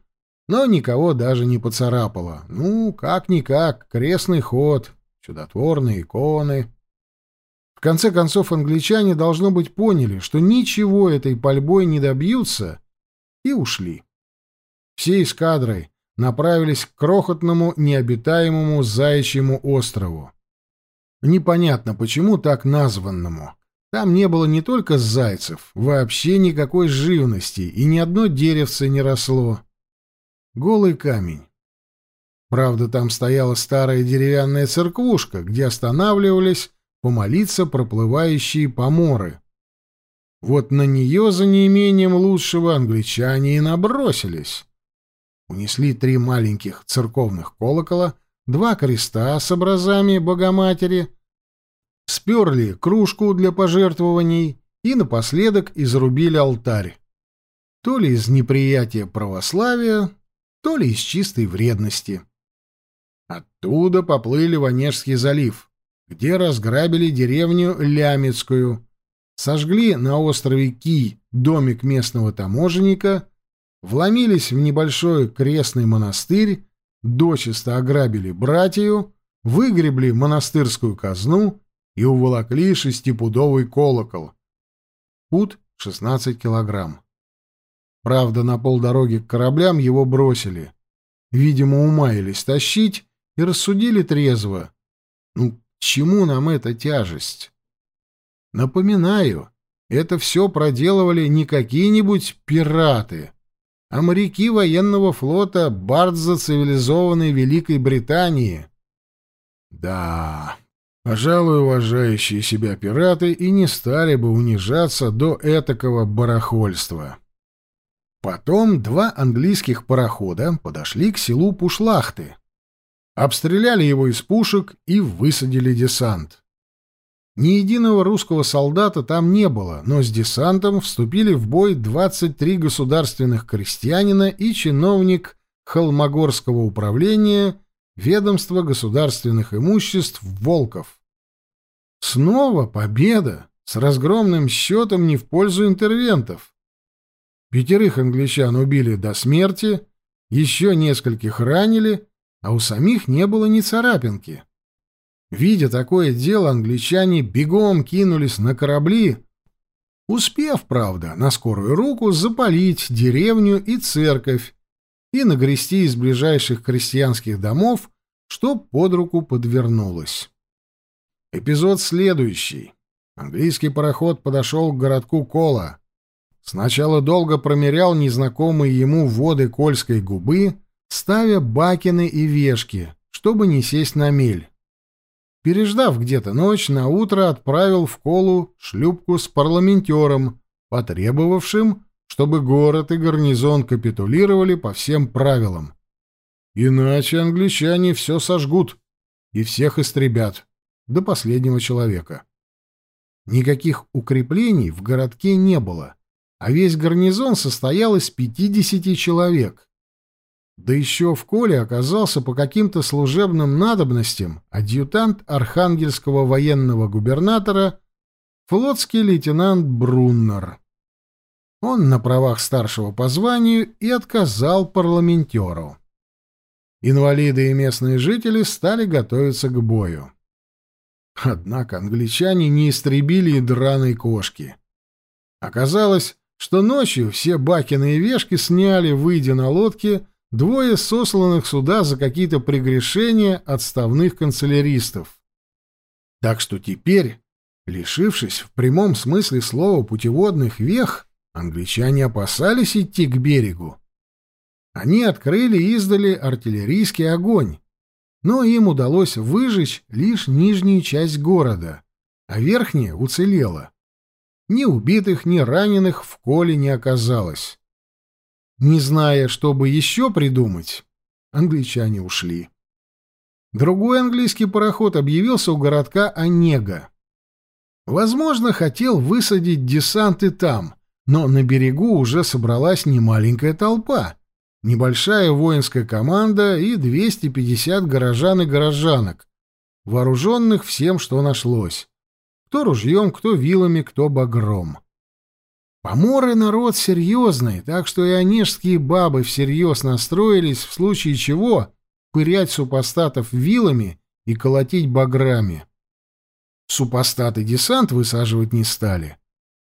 но никого даже не поцарапало. Ну, как-никак, крестный ход, чудотворные иконы. Конце концов, англичане, должно быть, поняли, что ничего этой пальбой не добьются, и ушли. Все эскадры направились к крохотному необитаемому Заячьему острову. Непонятно, почему так названному. Там не было не только зайцев, вообще никакой живности, и ни одно деревце не росло. Голый камень. Правда, там стояла старая деревянная церквушка, где останавливались помолиться проплывающие поморы. Вот на нее за неимением лучшего англичане и набросились. Унесли три маленьких церковных колокола, два креста с образами Богоматери, сперли кружку для пожертвований и напоследок изрубили алтарь. То ли из неприятия православия, то ли из чистой вредности. Оттуда поплыли в Онежский залив, где разграбили деревню Лямецкую, сожгли на острове Ки домик местного таможенника, вломились в небольшой крестный монастырь, дочисто ограбили братью, выгребли монастырскую казну и уволокли шестипудовый колокол. Пут — 16 килограмм. Правда, на полдороги к кораблям его бросили. видимо, умаялись тащить и рассудили трезво. Ну, чему нам эта тяжесть? Напоминаю, это все проделывали не какие-нибудь пираты, а моряки военного флота бардзо цивилизованной Великой Британии. Да, пожалуй, уважающие себя пираты и не стали бы унижаться до этакого барахольства. Потом два английских парохода подошли к селу Пушлахты, обстреляли его из пушек и высадили десант. Ни единого русского солдата там не было, но с десантом вступили в бой 23 государственных крестьянина и чиновник Холмогорского управления ведомства государственных имуществ Волков. Снова победа с разгромным счетом не в пользу интервентов. Пятерых англичан убили до смерти, еще нескольких ранили, а у самих не было ни царапинки. Видя такое дело, англичане бегом кинулись на корабли, успев, правда, на скорую руку запалить деревню и церковь и нагрести из ближайших крестьянских домов, что под руку подвернулось. Эпизод следующий. Английский пароход подошел к городку Кола. Сначала долго промерял незнакомые ему воды Кольской губы, ставя бакины и вешки, чтобы не сесть на мель. Переждав где-то ночь, на утро отправил в Колу шлюпку с парламентером, потребовавшим, чтобы город и гарнизон капитулировали по всем правилам. Иначе англичане все сожгут и всех истребят до последнего человека. Никаких укреплений в городке не было, а весь гарнизон состоял из 50 человек. Да еще в Коле оказался по каким-то служебным надобностям адъютант архангельского военного губернатора флотский лейтенант Бруннер. Он на правах старшего по званию и отказал парламентеру. Инвалиды и местные жители стали готовиться к бою. Однако англичане не истребили и драной кошки. Оказалось, что ночью все бакины и вешки сняли, выйдя на лодке, Двое сосланных сюда за какие-то прегрешения отставных канцеляристов. Так что теперь, лишившись в прямом смысле слова путеводных вех, англичане опасались идти к берегу. Они открыли и издали артиллерийский огонь, но им удалось выжечь лишь нижнюю часть города, а верхняя уцелела. Ни убитых, ни раненых в коле не оказалось. Не зная, что бы еще придумать, англичане ушли. Другой английский пароход объявился у городка Онега. Возможно, хотел высадить десанты там, но на берегу уже собралась немаленькая толпа, небольшая воинская команда и 250 горожан и горожанок, вооруженных всем, что нашлось. Кто ружьем, кто вилами, кто багром. Поморы народ серьезный, так что и онежские бабы всерьез настроились, в случае чего пырять супостатов вилами и колотить баграми. Супостаты десант высаживать не стали.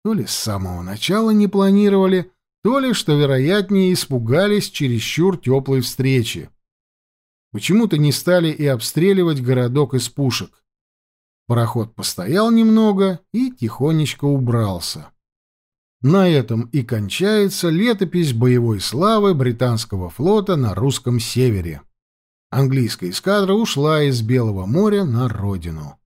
То ли с самого начала не планировали, то ли, что вероятнее, испугались чересчур теплой встречи. Почему-то не стали и обстреливать городок из пушек. Пароход постоял немного и тихонечко убрался. На этом и кончается летопись боевой славы британского флота на русском севере. Английская эскадра ушла из Белого моря на родину.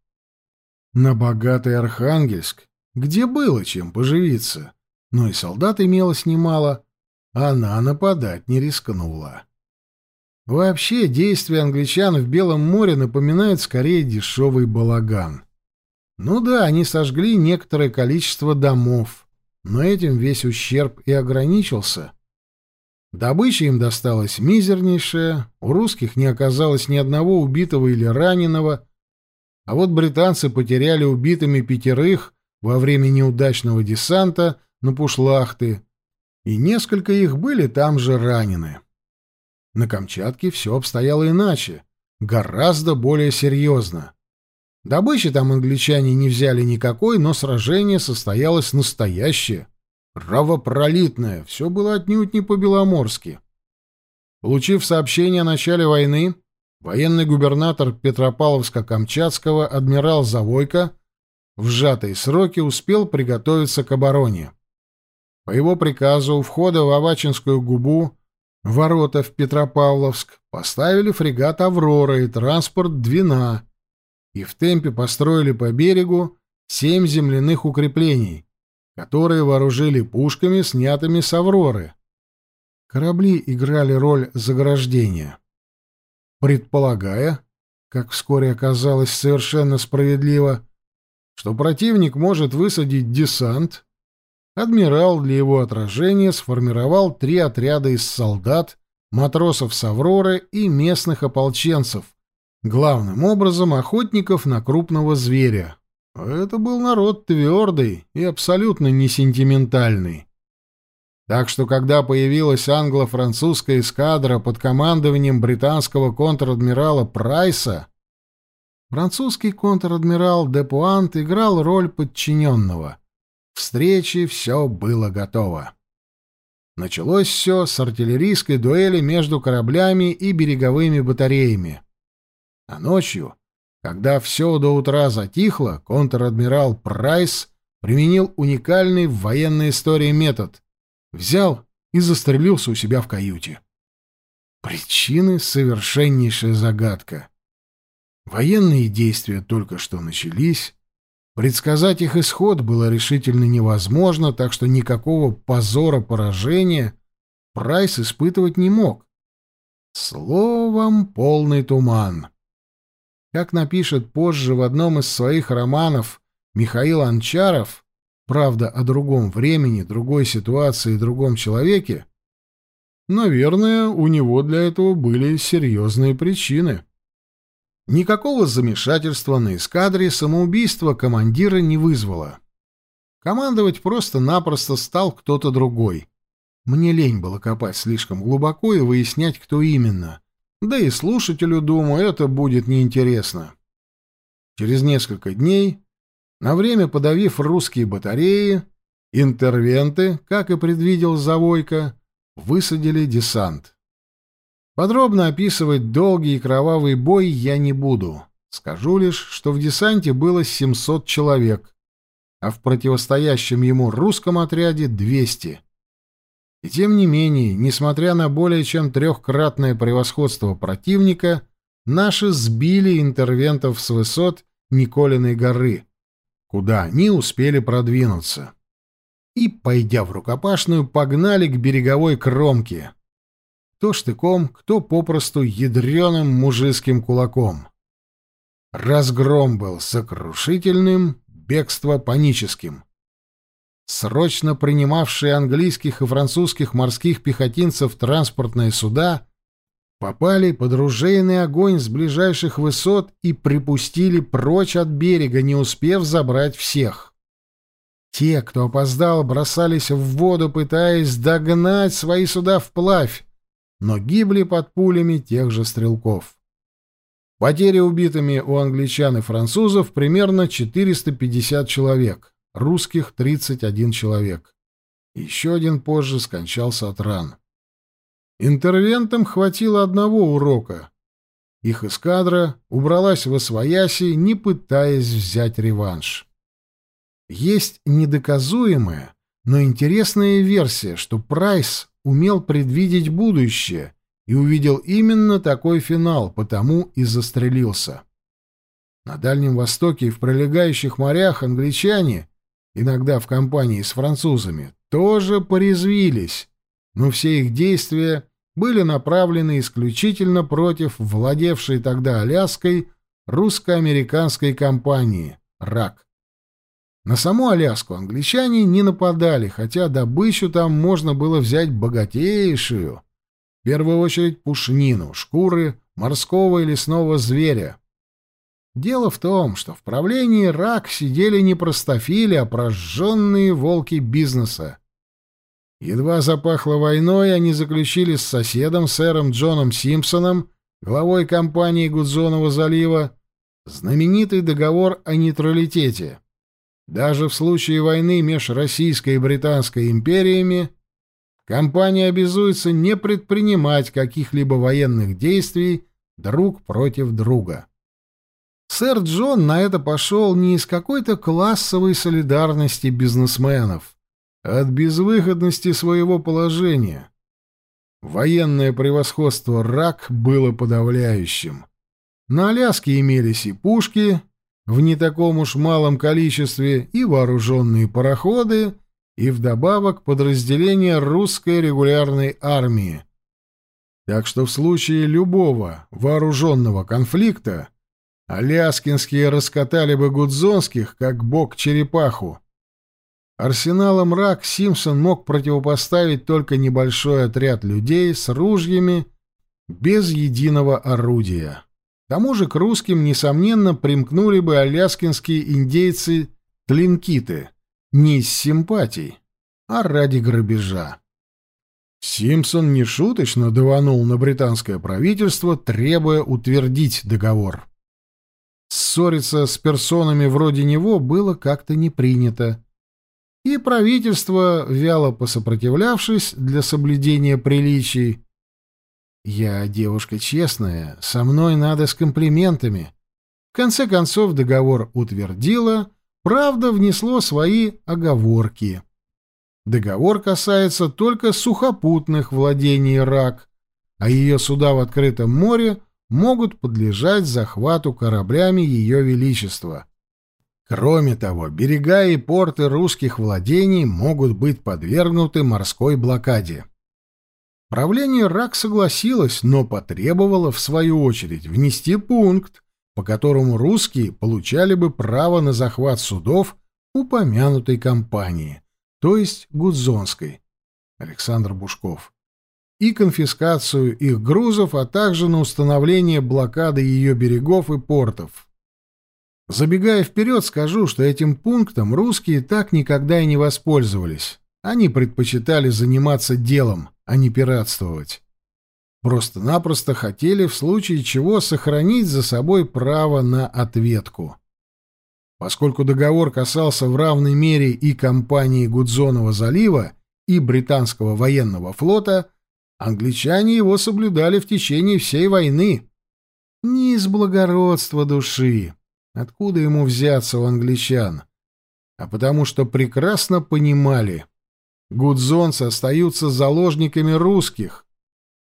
На богатый Архангельск, где было чем поживиться, но и солдат имелось немало, она нападать не рискнула. Вообще, действия англичан в Белом море напоминают скорее дешевый балаган. Ну да, они сожгли некоторое количество домов, но этим весь ущерб и ограничился. Добыча им досталась мизернейшая, у русских не оказалось ни одного убитого или раненого, а вот британцы потеряли убитыми пятерых во время неудачного десанта на Пушлахты, и несколько их были там же ранены. На Камчатке все обстояло иначе, гораздо более серьезно. Добычи там англичане не взяли никакой, но сражение состоялось настоящее, кровопролитное, все было отнюдь не по-беломорски. Получив сообщение о начале войны, военный губернатор Петропавловска-Камчатского адмирал Завойко в сжатые сроки успел приготовиться к обороне. По его приказу у входа в Авачинскую губу, ворота в Петропавловск, поставили фрегат «Аврора» и транспорт «Двина» и в темпе построили по берегу семь земляных укреплений, которые вооружили пушками, снятыми с «Авроры». Корабли играли роль заграждения. Предполагая, как вскоре оказалось совершенно справедливо, что противник может высадить десант, адмирал для его отражения сформировал три отряда из солдат, матросов с «Авроры» и местных ополченцев, главным образом охотников на крупного зверя. Это был народ твердый и абсолютно не сентиментальный. Так что, когда появилась англо-французская эскадра под командованием британского контр-адмирала Прайса, французский контр-адмирал де Пуант играл роль подчиненного. Встрече все было готово. Началось все с артиллерийской дуэли между кораблями и береговыми батареями. А ночью, когда все до утра затихло, контр-адмирал Прайс применил уникальный в военной истории метод. Взял и застрелился у себя в каюте. Причины — совершеннейшая загадка. Военные действия только что начались. Предсказать их исход было решительно невозможно, так что никакого позора поражения Прайс испытывать не мог. Словом, полный туман. Как напишет позже в одном из своих романов Михаил Анчаров, правда, о другом времени, другой ситуации и другом человеке, наверное, у него для этого были серьезные причины. Никакого замешательства на эскадре самоубийство командира не вызвало. Командовать просто-напросто стал кто-то другой. Мне лень было копать слишком глубоко и выяснять, кто именно. Да и слушателю, думаю, это будет неинтересно. Через несколько дней, на время подавив русские батареи, интервенты, как и предвидел Завойко, высадили десант. Подробно описывать долгий и кровавый бой я не буду. Скажу лишь, что в десанте было 700 человек, а в противостоящем ему русском отряде 200. И тем не менее, несмотря на более чем трехкратное превосходство противника, наши сбили интервентов с высот Николиной горы, куда они успели продвинуться. И, пойдя в рукопашную, погнали к береговой кромке. Кто штыком, кто попросту ядреным мужицким кулаком. Разгром был сокрушительным, бегство паническим срочно принимавшие английских и французских морских пехотинцев транспортные суда, попали под ружейный огонь с ближайших высот и припустили прочь от берега, не успев забрать всех. Те, кто опоздал, бросались в воду, пытаясь догнать свои суда вплавь, но гибли под пулями тех же стрелков. Потери убитыми у англичан и французов примерно 450 человек русских 31 человек. Еще один позже скончался от ран. Интервентам хватило одного урока. Их эскадра убралась в Освояси, не пытаясь взять реванш. Есть недоказуемая, но интересная версия, что Прайс умел предвидеть будущее и увидел именно такой финал, потому и застрелился. На Дальнем Востоке и в прилегающих морях англичане иногда в компании с французами, тоже порезвились, но все их действия были направлены исключительно против владевшей тогда Аляской русско-американской компании «РАК». На саму Аляску англичане не нападали, хотя добычу там можно было взять богатейшую. В первую очередь пушнину, шкуры морского и лесного зверя, Дело в том, что в правлении РАК сидели не простофили, а прожженные волки бизнеса. Едва запахло войной, они заключили с соседом, сэром Джоном Симпсоном, главой компании Гудзонова залива, знаменитый договор о нейтралитете. Даже в случае войны между Российской и Британской империями компания обязуется не предпринимать каких-либо военных действий друг против друга. Сэр Джон на это пошел не из какой-то классовой солидарности бизнесменов, а от безвыходности своего положения. Военное превосходство РАК было подавляющим. На Аляске имелись и пушки, в не таком уж малом количестве, и вооруженные пароходы, и вдобавок подразделения русской регулярной армии. Так что в случае любого вооруженного конфликта аляскинские раскатали бы гудзонских, как бог черепаху. Арсеналом РАК Симпсон мог противопоставить только небольшой отряд людей с ружьями без единого орудия. К тому же к русским, несомненно, примкнули бы аляскинские индейцы-тлинкиты, не из симпатий, а ради грабежа. Симпсон нешуточно даванул на британское правительство, требуя утвердить договор. Ссориться с персонами вроде него было как-то не принято и правительство, вяло посопротивлявшись для соблюдения приличий, «Я девушка честная, со мной надо с комплиментами». В конце концов договор утвердила, правда внесло свои оговорки. Договор касается только сухопутных владений РАК, а ее суда в открытом море могут подлежать захвату кораблями Ее Величества. Кроме того, берега и порты русских владений могут быть подвергнуты морской блокаде. Правление РАК согласилось, но потребовало, в свою очередь, внести пункт, по которому русские получали бы право на захват судов упомянутой компании, то есть Гудзонской, Александр Бушков, и конфискацию их грузов, а также на установление блокады ее берегов и портов. Забегая вперед, скажу, что этим пунктом русские так никогда и не воспользовались. Они предпочитали заниматься делом, а не пиратствовать. Просто-напросто хотели в случае чего сохранить за собой право на ответку. Поскольку договор касался в равной мере и компании Гудзонова залива, и британского военного флота, англичане его соблюдали в течение всей войны. Не из благородства души, Откуда ему взяться у англичан? А потому что прекрасно понимали, гудзонцы остаются заложниками русских,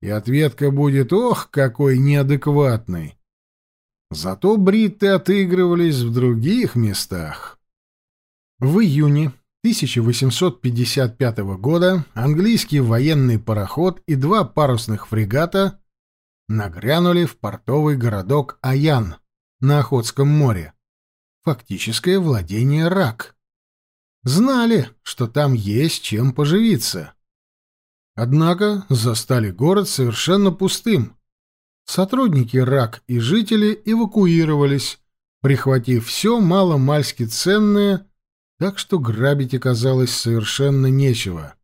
и ответка будет ох, какой неадекватной. Зато бритты отыгрывались в других местах. В июне 1855 года английский военный пароход и два парусных фрегата нагрянули в портовый городок Аян — на Охотском море. Фактическое владение РАК. Знали, что там есть чем поживиться. Однако застали город совершенно пустым. Сотрудники РАК и жители эвакуировались, прихватив все мало-мальски ценное, так что грабить оказалось совершенно нечего.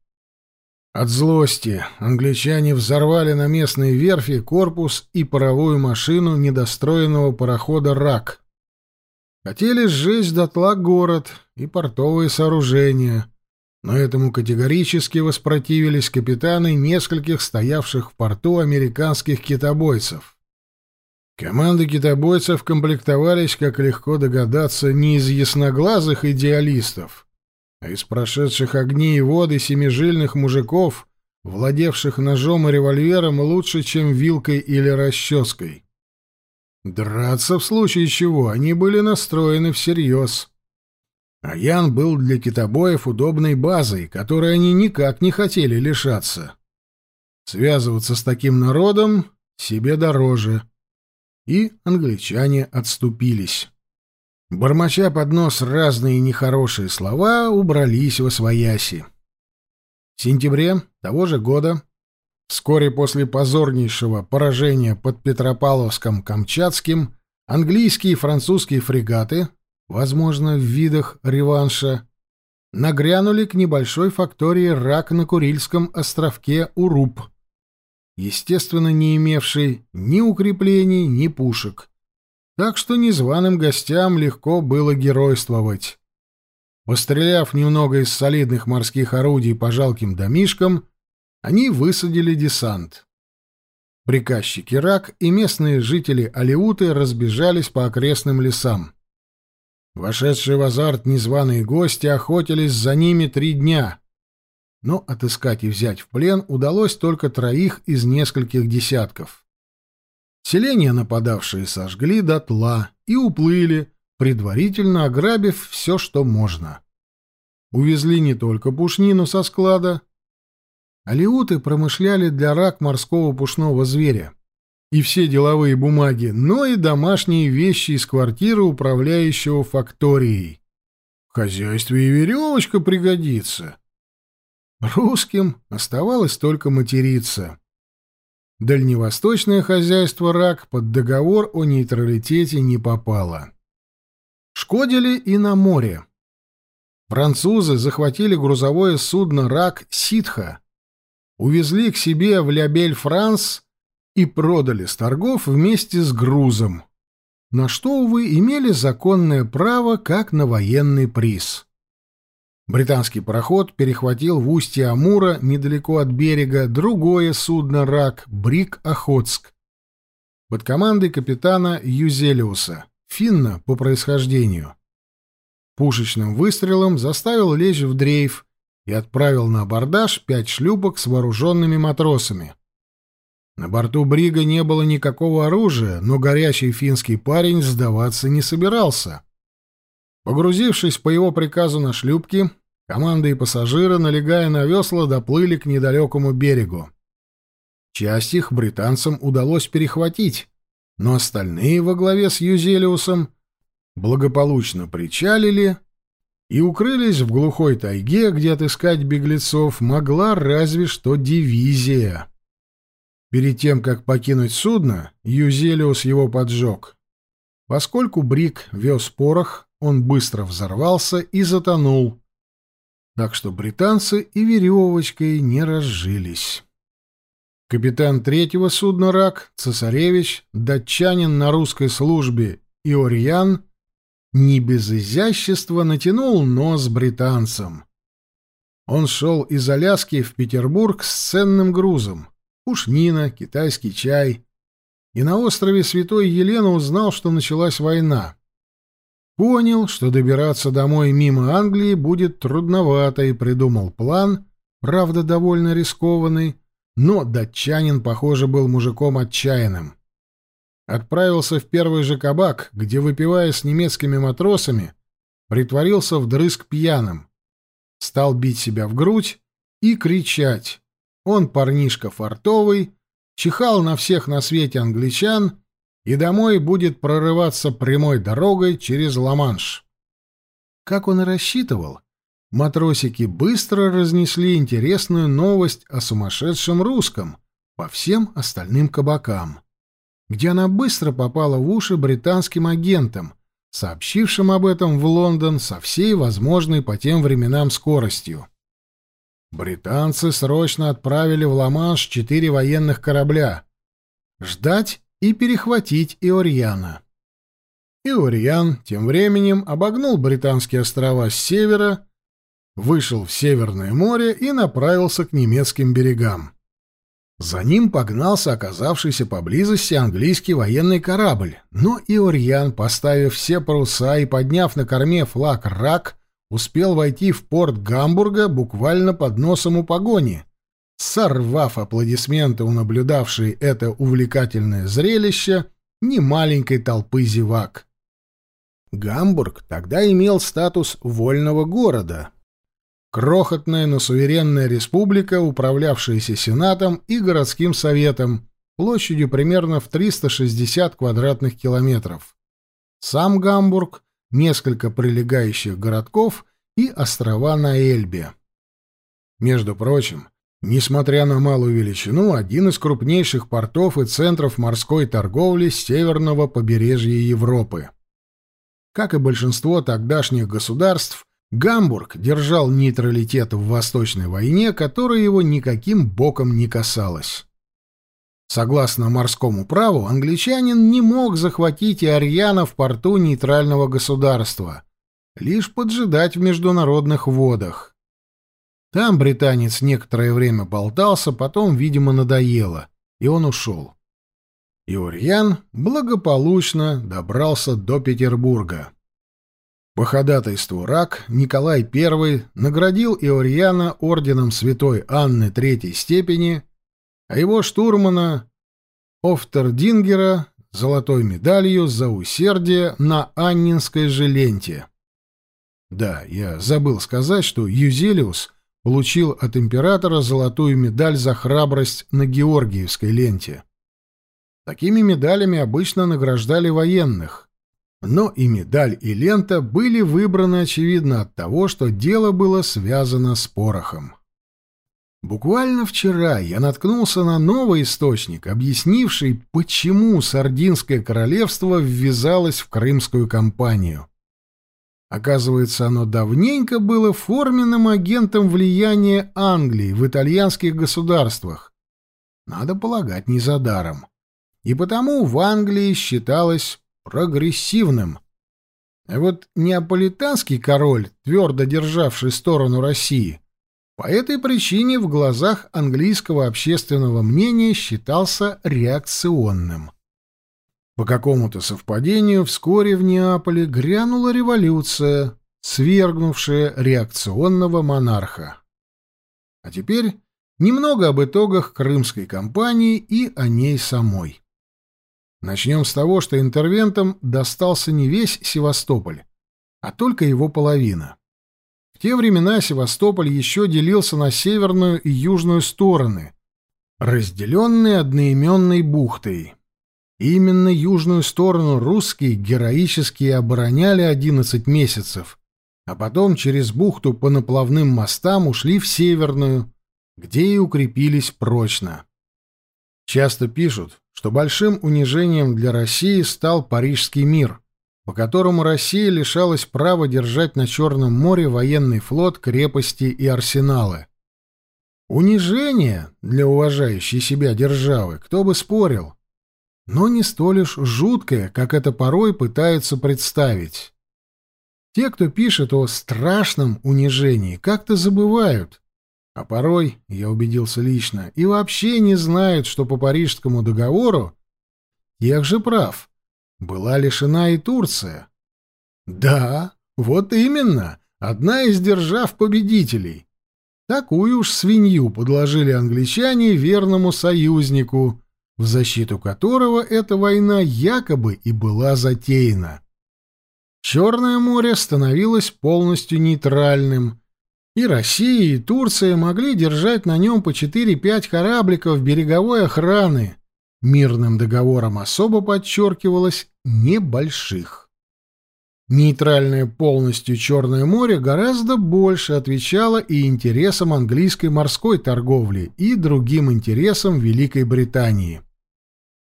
От злости англичане взорвали на местной верфи корпус и паровую машину недостроенного парохода «Рак». Хотели сжечь дотла город и портовые сооружения, но этому категорически воспротивились капитаны нескольких стоявших в порту американских китобойцев. Команды китобойцев комплектовались, как легко догадаться, не из ясноглазых идеалистов — а из прошедших огней и воды семижильных мужиков, владевших ножом и револьвером лучше, чем вилкой или расческой. Драться в случае чего они были настроены всерьез. А Ян был для китобоев удобной базой, которой они никак не хотели лишаться. Связываться с таким народом себе дороже. И англичане отступились. Бормоча под нос разные нехорошие слова, убрались во свояси. В сентябре того же года, вскоре после позорнейшего поражения под Петропавловском-Камчатским, английские и французские фрегаты, возможно, в видах реванша, нагрянули к небольшой фактории рак на Курильском островке Уруб, естественно, не имевшей ни укреплений, ни пушек так что незваным гостям легко было геройствовать. Постреляв немного из солидных морских орудий по жалким домишкам, они высадили десант. Приказчики Рак и местные жители Алиуты разбежались по окрестным лесам. Вошедшие в азарт незваные гости охотились за ними три дня. Но отыскать и взять в плен удалось только троих из нескольких десятков. Селения нападавшие сожгли дотла и уплыли, предварительно ограбив все, что можно. Увезли не только пушнину со склада. Алиуты промышляли для рак морского пушного зверя. И все деловые бумаги, но и домашние вещи из квартиры управляющего факторией. В хозяйстве и веревочка пригодится. Русским оставалось только материться. Дальневосточное хозяйство РАК под договор о нейтралитете не попало. Шкодили и на море. Французы захватили грузовое судно «Рак» «Ситха», увезли к себе в Лябель-Франс и продали с торгов вместе с грузом, на что, увы, имели законное право как на военный приз. Британский пароход перехватил в устье Амура, недалеко от берега, другое судно «Рак» «Брик-Охотск» под командой капитана Юзелиуса, финна по происхождению. Пушечным выстрелом заставил лечь в дрейф и отправил на абордаж пять шлюпок с вооруженными матросами. На борту Брига не было никакого оружия, но горячий финский парень сдаваться не собирался. Погрузившись по его приказу на шлюпки, команда и пассажиры, налегая на весла, доплыли к недалекому берегу. Часть их британцам удалось перехватить, но остальные во главе с Юзелиусом благополучно причалили и укрылись в глухой тайге, где отыскать беглецов могла разве что дивизия. Перед тем, как покинуть судно, Юзелиус его поджег. Поскольку Брик вез порох, он быстро взорвался и затонул, так что британцы и веревочкой не разжились. Капитан третьего судна «Рак», цесаревич, датчанин на русской службе Иорьян, не без изящества натянул нос британцам. Он шел из Аляски в Петербург с ценным грузом — пушнина, китайский чай. И на острове Святой Елены узнал, что началась война. Понял, что добираться домой мимо Англии будет трудновато, и придумал план, правда, довольно рискованный, но датчанин, похоже, был мужиком отчаянным. Отправился в первый же кабак, где, выпивая с немецкими матросами, притворился вдрызг пьяным. Стал бить себя в грудь и кричать. Он парнишка фартовый, чихал на всех на свете англичан и домой будет прорываться прямой дорогой через Ла-Манш. Как он и рассчитывал, матросики быстро разнесли интересную новость о сумасшедшем русском по всем остальным кабакам, где она быстро попала в уши британским агентам, сообщившим об этом в Лондон со всей возможной по тем временам скоростью. Британцы срочно отправили в Ла-Манш четыре военных корабля. Ждать и перехватить Иорьяна. Иорьян тем временем обогнул британские острова с севера вышел в Северное море и направился к немецким берегам. За ним погнался оказавшийся поблизости английский военный корабль, но Иорьян, поставив все паруса и подняв на корме флаг «Рак», успел войти в порт Гамбурга буквально под носом у погони, сорвав аплодисменты у наблюдавшей это увлекательное зрелище немаленькой толпы зевак. Гамбург тогда имел статус вольного города, Крохотная, но суверенная республика, управлявшаяся Сенатом и городским советом, площадью примерно в 360 квадратных километров. Сам Гамбург, несколько прилегающих городков и острова на Эльбе. Между прочим, несмотря на малую величину, один из крупнейших портов и центров морской торговли северного побережья Европы. Как и большинство тогдашних государств, Гамбург держал нейтралитет в Восточной войне, которая его никаким боком не касалась. Согласно морскому праву, англичанин не мог захватить Иорьяна в порту нейтрального государства, лишь поджидать в международных водах. Там британец некоторое время болтался, потом, видимо, надоело, и он ушел. Иорьян благополучно добрался до Петербурга. По ходатайству РАК Николай I наградил Иорьяна орденом святой Анны Третьей степени, а его штурмана Офтердингера золотой медалью за усердие на Аннинской же ленте. Да, я забыл сказать, что Юзелиус получил от императора золотую медаль за храбрость на Георгиевской ленте. Такими медалями обычно награждали военных. Но и медаль, и лента были выбраны, очевидно, от того, что дело было связано с порохом. Буквально вчера я наткнулся на новый источник, объяснивший, почему Сардинское королевство ввязалось в крымскую кампанию. Оказывается, оно давненько было форменным агентом влияния Англии в итальянских государствах. Надо полагать, не за даром и потому в Англии считалось прогрессивным. А вот неаполитанский король, твердо державший сторону России, по этой причине в глазах английского общественного мнения считался реакционным. По какому-то совпадению вскоре в Неаполе грянула революция, свергнувшая реакционного монарха. А теперь немного об итогах крымской кампании и о ней самой. Начнем с того, что интервентам достался не весь Севастополь, а только его половина. В те времена Севастополь еще делился на северную и южную стороны, разделенные одноименной бухтой. Именно южную сторону русские героически обороняли 11 месяцев, а потом через бухту по наплавным мостам ушли в северную, где и укрепились прочно. Часто пишут, что большим унижением для России стал Парижский мир, по которому Россия лишалась права держать на Черном море военный флот, крепости и арсеналы. Унижение для уважающей себя державы, кто бы спорил, но не столь уж жуткое, как это порой пытаются представить. Те, кто пишет о страшном унижении, как-то забывают, а порой, я убедился лично, и вообще не знают, что по Парижскому договору, тех же прав, была лишена и Турция. Да, вот именно, одна из держав-победителей. Такую уж свинью подложили англичане верному союзнику, в защиту которого эта война якобы и была затеяна. Черное море становилось полностью нейтральным, и Россия, и Турция могли держать на нем по 4-5 корабликов береговой охраны. Мирным договором особо подчеркивалось «небольших». Нейтральное полностью Черное море гораздо больше отвечало и интересам английской морской торговли, и другим интересам Великой Британии.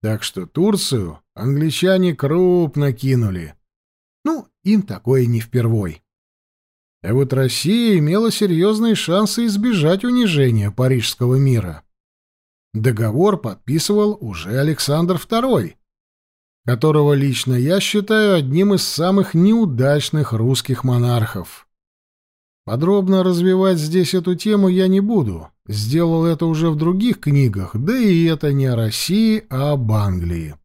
Так что Турцию англичане крупно кинули. Ну, им такое не впервой. А вот Россия имела серьезные шансы избежать унижения Парижского мира. Договор подписывал уже Александр II, которого лично я считаю одним из самых неудачных русских монархов. Подробно развивать здесь эту тему я не буду. Сделал это уже в других книгах, да и это не о России, а об Англии.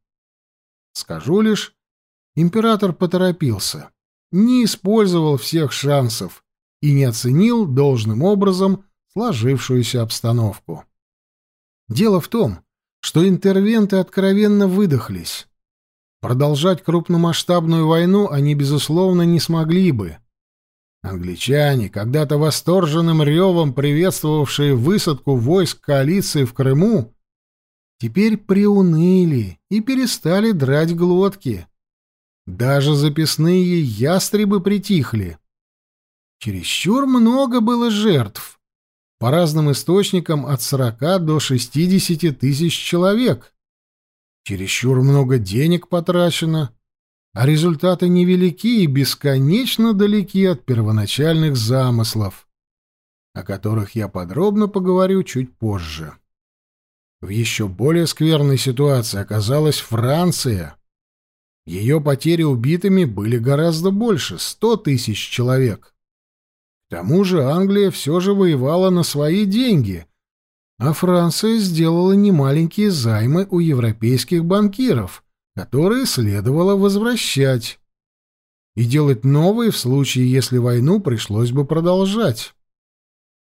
Скажу лишь, император поторопился не использовал всех шансов и не оценил должным образом сложившуюся обстановку. Дело в том, что интервенты откровенно выдохлись. Продолжать крупномасштабную войну они, безусловно, не смогли бы. Англичане, когда-то восторженным ревом приветствовавшие высадку войск коалиции в Крыму, теперь приуныли и перестали драть глотки. Даже записные ястребы притихли. Чересчур много было жертв. По разным источникам от 40 до 60 тысяч человек. Чересчур много денег потрачено, а результаты невелики и бесконечно далеки от первоначальных замыслов, о которых я подробно поговорю чуть позже. В еще более скверной ситуации оказалась Франция. Ее потери убитыми были гораздо больше — сто тысяч человек. К тому же Англия все же воевала на свои деньги, а Франция сделала немаленькие займы у европейских банкиров, которые следовало возвращать и делать новые в случае, если войну пришлось бы продолжать.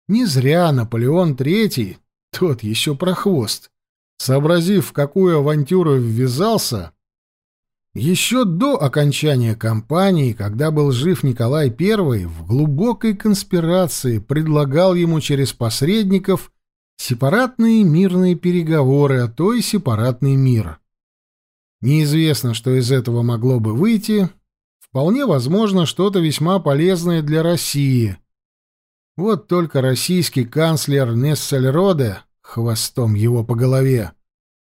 Не зря Наполеон III, тот еще прохвост, сообразив, в какую авантюру ввязался, еще до окончания кампании, когда был жив Николай I, в глубокой конспирации предлагал ему через посредников сепаратные мирные переговоры, а то и сепаратный мир. Неизвестно, что из этого могло бы выйти, вполне возможно что-то весьма полезное для России. Вот только российский канцлер Нессельроде, хвостом его по голове,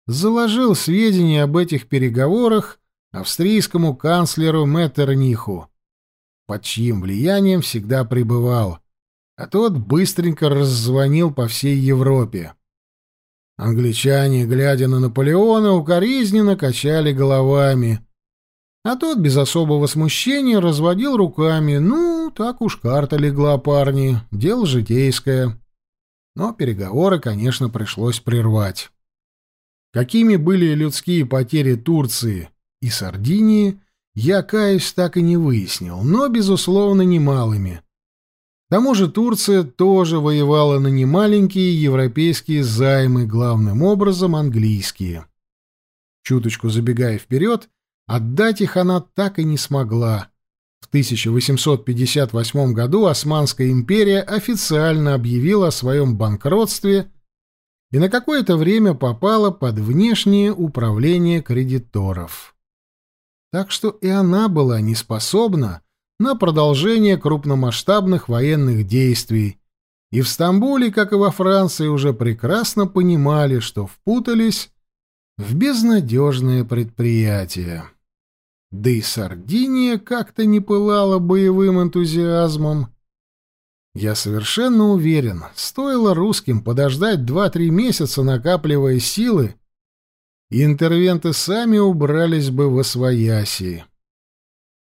заложил сведения об этих переговорах австрийскому канцлеру Меттерниху, под чьим влиянием всегда пребывал, а тот быстренько раззвонил по всей Европе. Англичане, глядя на Наполеона, укоризненно качали головами — а тот без особого смущения разводил руками. Ну, так уж карта легла, парни, дело житейское. Но переговоры, конечно, пришлось прервать. Какими были людские потери Турции и Сардинии, я, каюсь, так и не выяснил, но, безусловно, немалыми. К тому же Турция тоже воевала на немаленькие европейские займы, главным образом английские. Чуточку забегая вперед, Отдать их она так и не смогла. В 1858 году Османская империя официально объявила о своем банкротстве и на какое-то время попала под внешнее управление кредиторов. Так что и она была не способна на продолжение крупномасштабных военных действий, и в Стамбуле, как и во Франции, уже прекрасно понимали, что впутались в безнадежное предприятие. Да и Сардиния как-то не пылала боевым энтузиазмом. Я совершенно уверен, стоило русским подождать два-три месяца, накапливая силы, интервенты сами убрались бы во свояси.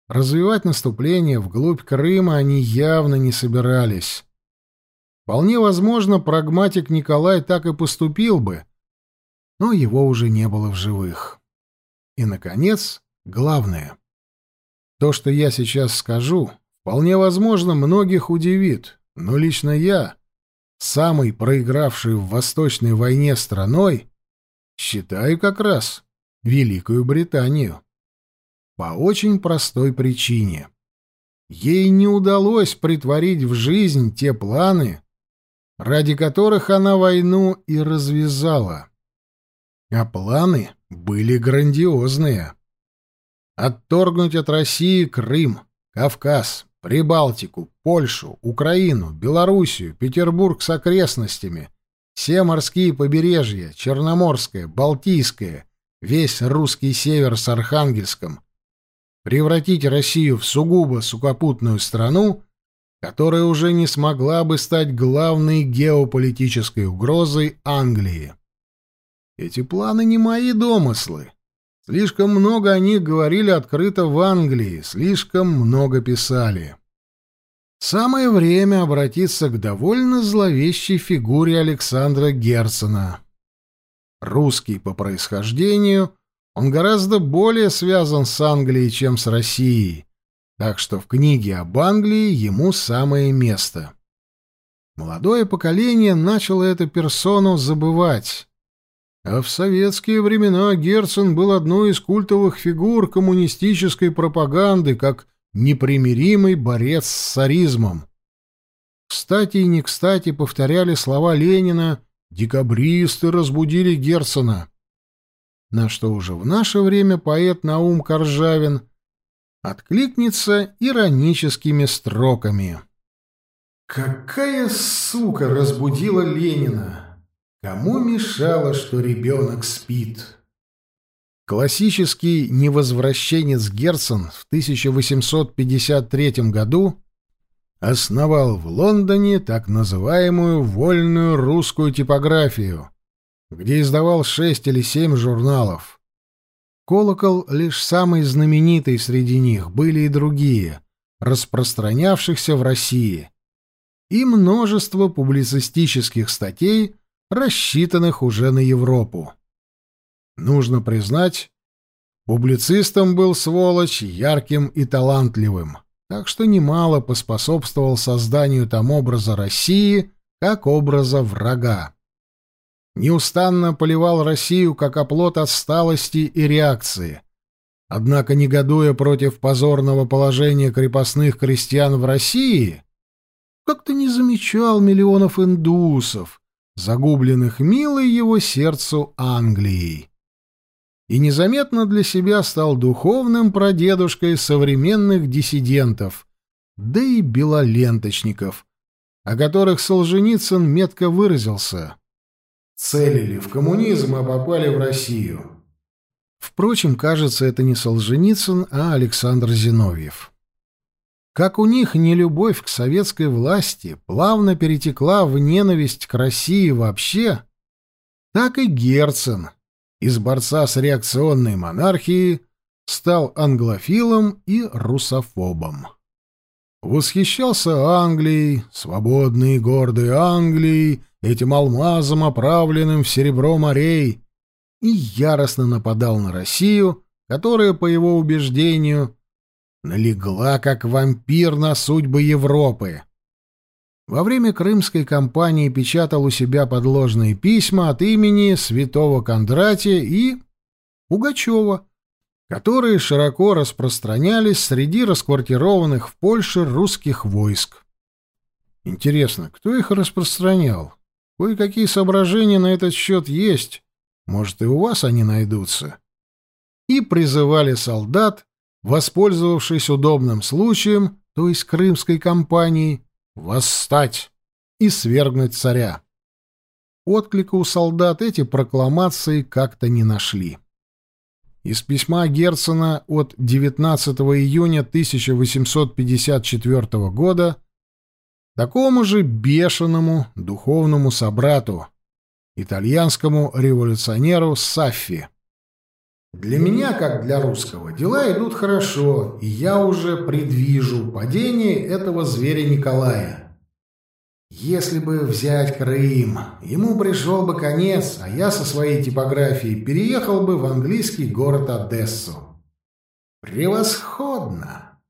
Развивать наступление вглубь Крыма они явно не собирались. Вполне возможно, прагматик Николай так и поступил бы, но его уже не было в живых. И, наконец, Главное. То, что я сейчас скажу, вполне возможно, многих удивит, но лично я, самый проигравший в Восточной войне страной, считаю как раз Великую Британию. По очень простой причине. Ей не удалось притворить в жизнь те планы, ради которых она войну и развязала. А планы были грандиозные. Отторгнуть от России Крым, Кавказ, Прибалтику, Польшу, Украину, Белоруссию, Петербург с окрестностями, все морские побережья, Черноморское, Балтийское, весь русский север с Архангельском, превратить Россию в сугубо сухопутную страну, которая уже не смогла бы стать главной геополитической угрозой Англии. Эти планы не мои домыслы. Слишком много о них говорили открыто в Англии, слишком много писали. Самое время обратиться к довольно зловещей фигуре Александра Герцена. Русский по происхождению, он гораздо более связан с Англией, чем с Россией, так что в книге об Англии ему самое место. Молодое поколение начало эту персону забывать, а в советские времена Герцен был одной из культовых фигур коммунистической пропаганды, как непримиримый борец с царизмом. Кстати и не кстати повторяли слова Ленина «декабристы разбудили Герцена», на что уже в наше время поэт Наум Коржавин откликнется ироническими строками. «Какая сука разбудила Ленина!» Кому мешало, что ребенок спит? Классический невозвращенец Герцен в 1853 году основал в Лондоне так называемую вольную русскую типографию, где издавал шесть или семь журналов. «Колокол» — лишь самый знаменитый среди них, были и другие, распространявшихся в России — и множество публицистических статей, рассчитанных уже на Европу. Нужно признать, публицистом был сволочь ярким и талантливым, так что немало поспособствовал созданию там образа России как образа врага. Неустанно поливал Россию как оплот отсталости и реакции. Однако, негодуя против позорного положения крепостных крестьян в России, как-то не замечал миллионов индусов, загубленных милой его сердцу Англией. И незаметно для себя стал духовным прадедушкой современных диссидентов, да и белоленточников, о которых Солженицын метко выразился. Целили в коммунизм, а попали в Россию. Впрочем, кажется, это не Солженицын, а Александр Зиновьев. Как у них нелюбовь к советской власти плавно перетекла в ненависть к России вообще, так и Герцен из борца с реакционной монархией стал англофилом и русофобом. Восхищался Англией, свободной и гордой Англией, этим алмазом, оправленным в серебро морей, и яростно нападал на Россию, которая, по его убеждению, налегла как вампир на судьбы Европы. Во время крымской кампании печатал у себя подложные письма от имени святого Кондратия и Пугачева, которые широко распространялись среди расквартированных в Польше русских войск. Интересно, кто их распространял? Кое-какие соображения на этот счет есть. Может, и у вас они найдутся. И призывали солдат воспользовавшись удобным случаем, то есть крымской кампанией, восстать и свергнуть царя. Отклика у солдат эти прокламации как-то не нашли. Из письма Герцена от 19 июня 1854 года такому же бешеному духовному собрату, итальянскому революционеру Саффи. Для меня, как для русского, дела идут хорошо, и я уже предвижу падение этого зверя Николая. Если бы взять Крым, ему пришел бы конец, а я со своей типографией переехал бы в английский город Одессу. Превосходно!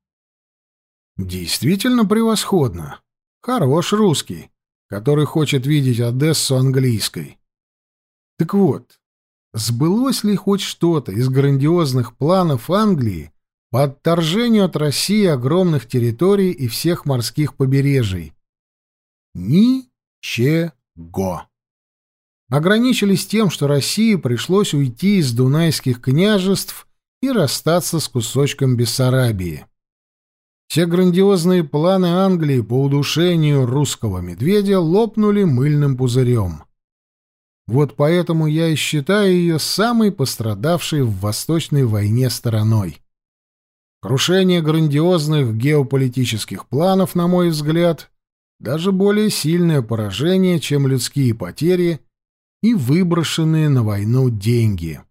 Действительно превосходно. Хорош русский, который хочет видеть Одессу английской. Так вот, Сбылось ли хоть что-то из грандиозных планов Англии по отторжению от России огромных территорий и всех морских побережий? Ничего. Ограничились тем, что России пришлось уйти из дунайских княжеств и расстаться с кусочком Бессарабии. Все грандиозные планы Англии по удушению русского медведя лопнули мыльным пузырем. Вот поэтому я и считаю ее самой пострадавшей в Восточной войне стороной. Крушение грандиозных геополитических планов, на мой взгляд, даже более сильное поражение, чем людские потери и выброшенные на войну деньги.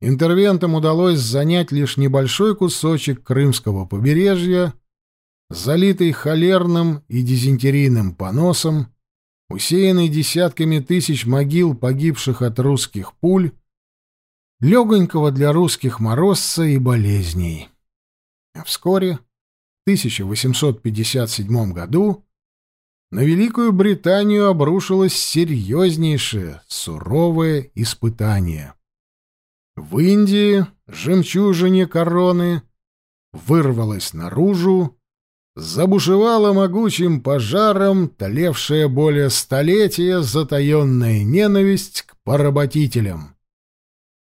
Интервентам удалось занять лишь небольшой кусочек крымского побережья, залитый холерным и дизентерийным поносом, усеянный десятками тысяч могил погибших от русских пуль, легонького для русских морозца и болезней. Вскоре, в 1857 году, на Великую Британию обрушилось серьезнейшее, суровое испытание. В Индии жемчужине короны вырвалась наружу забушевала могучим пожаром, тлевшая более столетия затаенная ненависть к поработителям.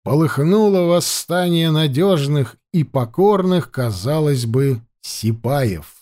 Полыхнуло восстание надежных и покорных, казалось бы, сипаев.